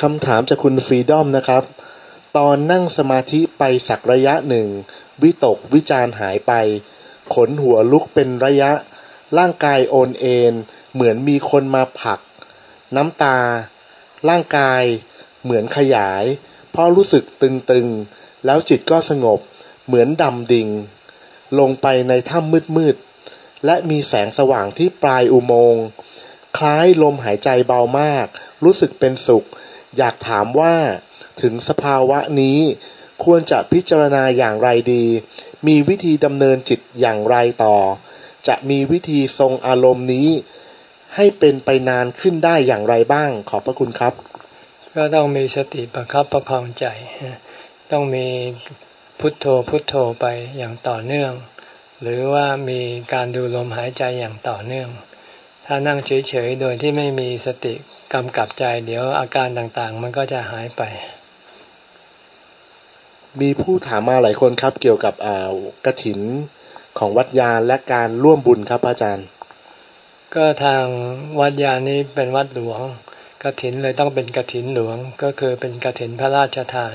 คำถามจากคุณฟรีดอมนะครับ ตอนนั่งสมาธิไปสักระยะหนึ่ง วิตกวิจารหายไป ขนหัวลุกเป็นระยะ ร่างกายโอนเอ็นเหมือนมีคนมาผลัก น้ำตา ร่างกายเหมือนขยายเพราะรู้สึกตึงๆ แล้วจิตก็สงบ เหมือนดำดิ่ง ลงไปในถ้ำมืดๆ และมีแสงสว่างที่ปลายอุโมงค์ คล้ายลมหายใจเบามาก รู้สึกเป็นสุข อยากถามว่า ถึงสภาวะนี้ ควรจะพิจารณาอย่างไรดี มีวิธีดำเนินจิตอย่างไรต่อ จะมีวิธีทรงอารมณ์นี้ ให้เป็นไปนานขึ้นได้อย่างไรบ้าง ขอบพระคุณครับ ก็ต้องมีสติประครับประคองใจ ต้องมีพุทโธพุทโธไปอย่างต่อเนื่อง หรือว่ามีการดูลมหายใจอย่างต่อเนื่อง ถ้านั่งเฉยๆโดยที่ไม่มีสติกำกับใจ เดี๋ยวอาการต่างๆ มันก็จะหายไปมีผู้ถามมาหลายคนครับ เกี่ยวกับกระถิน ของวัดยานและการร่วมบุญครับอาจารย์ ก็ทางวัดยานนี้เป็นวัดหลวงกระถินเลยต้องเป็นกระถินหลวงก็คือเป็นกระถินพระราชทาน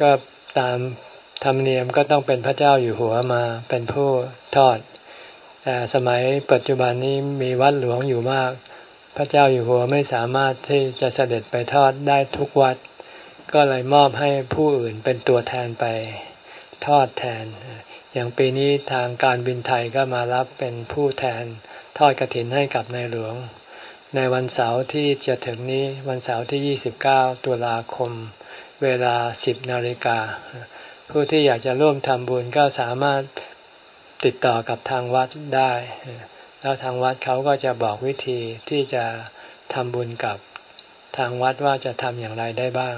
ก็ตามธรรมเนียมก็ต้องเป็นพระเจ้าอยู่หัวมาเป็นผู้ทอด แต่สมัยปัจจุบันนี้มีวัดหลวงอยู่มาก พระเจ้าอยู่หัวไม่สามารถที่จะเสด็จไปทอดได้ทุกวัด ก็เลยมอบให้ผู้อื่นเป็นตัวแทนไปทอดแทน อย่างปีนี้ทางการบินไทยก็มารับเป็นผู้แทนทอดกระถินให้กับในหลวง ในวันเสาร์ที่จะถึงนี้วันเสาร์ที่ 29 ตุลาคม เวลา 10นาฬิกา ผู้ที่อยากจะร่วมทำบุญก็สามารถติดต่อกับทางวัดได้ แล้วทางวัดเขาก็จะบอกวิธีที่จะทำบุญกับทางวัดว่าจะทำอย่างไรได้บ้าง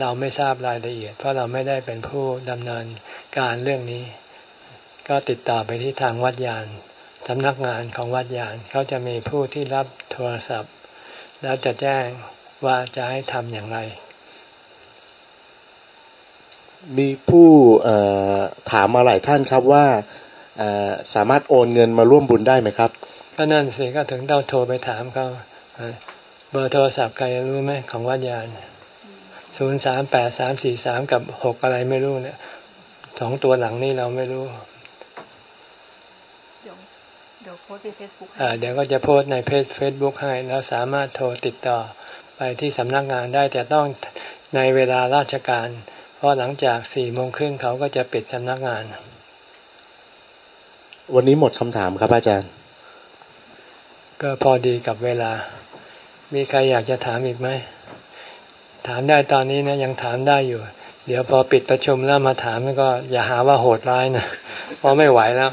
เราไม่ทราบรายละเอียด เพราะเราไม่ได้เป็นผู้ดำเนินการเรื่องนี้ ก็ติดต่อไปที่ทางวัดยานสำนักงานของวัดยานเขาจะมีผู้ที่รับโทรศัพท์ แล้วจะแจ้งว่าจะให้ทำอย่างไร มีผู้ถามมาหลายท่านครับว่าสามารถโอนเงินมาร่วมบุญได้ไหมครับ ก็นั่นสิก็ถึงต้องโทรไปถามเขาเบอร์โทรศัพท์ใครรู้ไหมของวัดยานศูนย์สามแปดสามสี่สามกับหกอะไรไม่รู้เนี่ยสองตัวหลังนี่เราไม่รู้ โพสในเฟซบุ๊กเดี๋ยวก็จะโพสในเพจเฟซบุ๊กให้ แล้วสามารถโทรติดต่อไปที่สำนักงานได้แต่ต้องในเวลาราชการ เพราะหลังจากสี่โมงครึ่งเขาก็จะปิดสำนักงาน วันนี้หมดคำถามครับอาจารย์ ก็พอดีกับเวลา มีใครอยากจะถามอีกไหม ถามได้ตอนนี้นะยังถามได้อยู่ เดี๋ยวพอปิดประชุมแล้วมาถามก็อย่าหาว่าโหดร้ายนะเพราะไม่ไหวแล้ว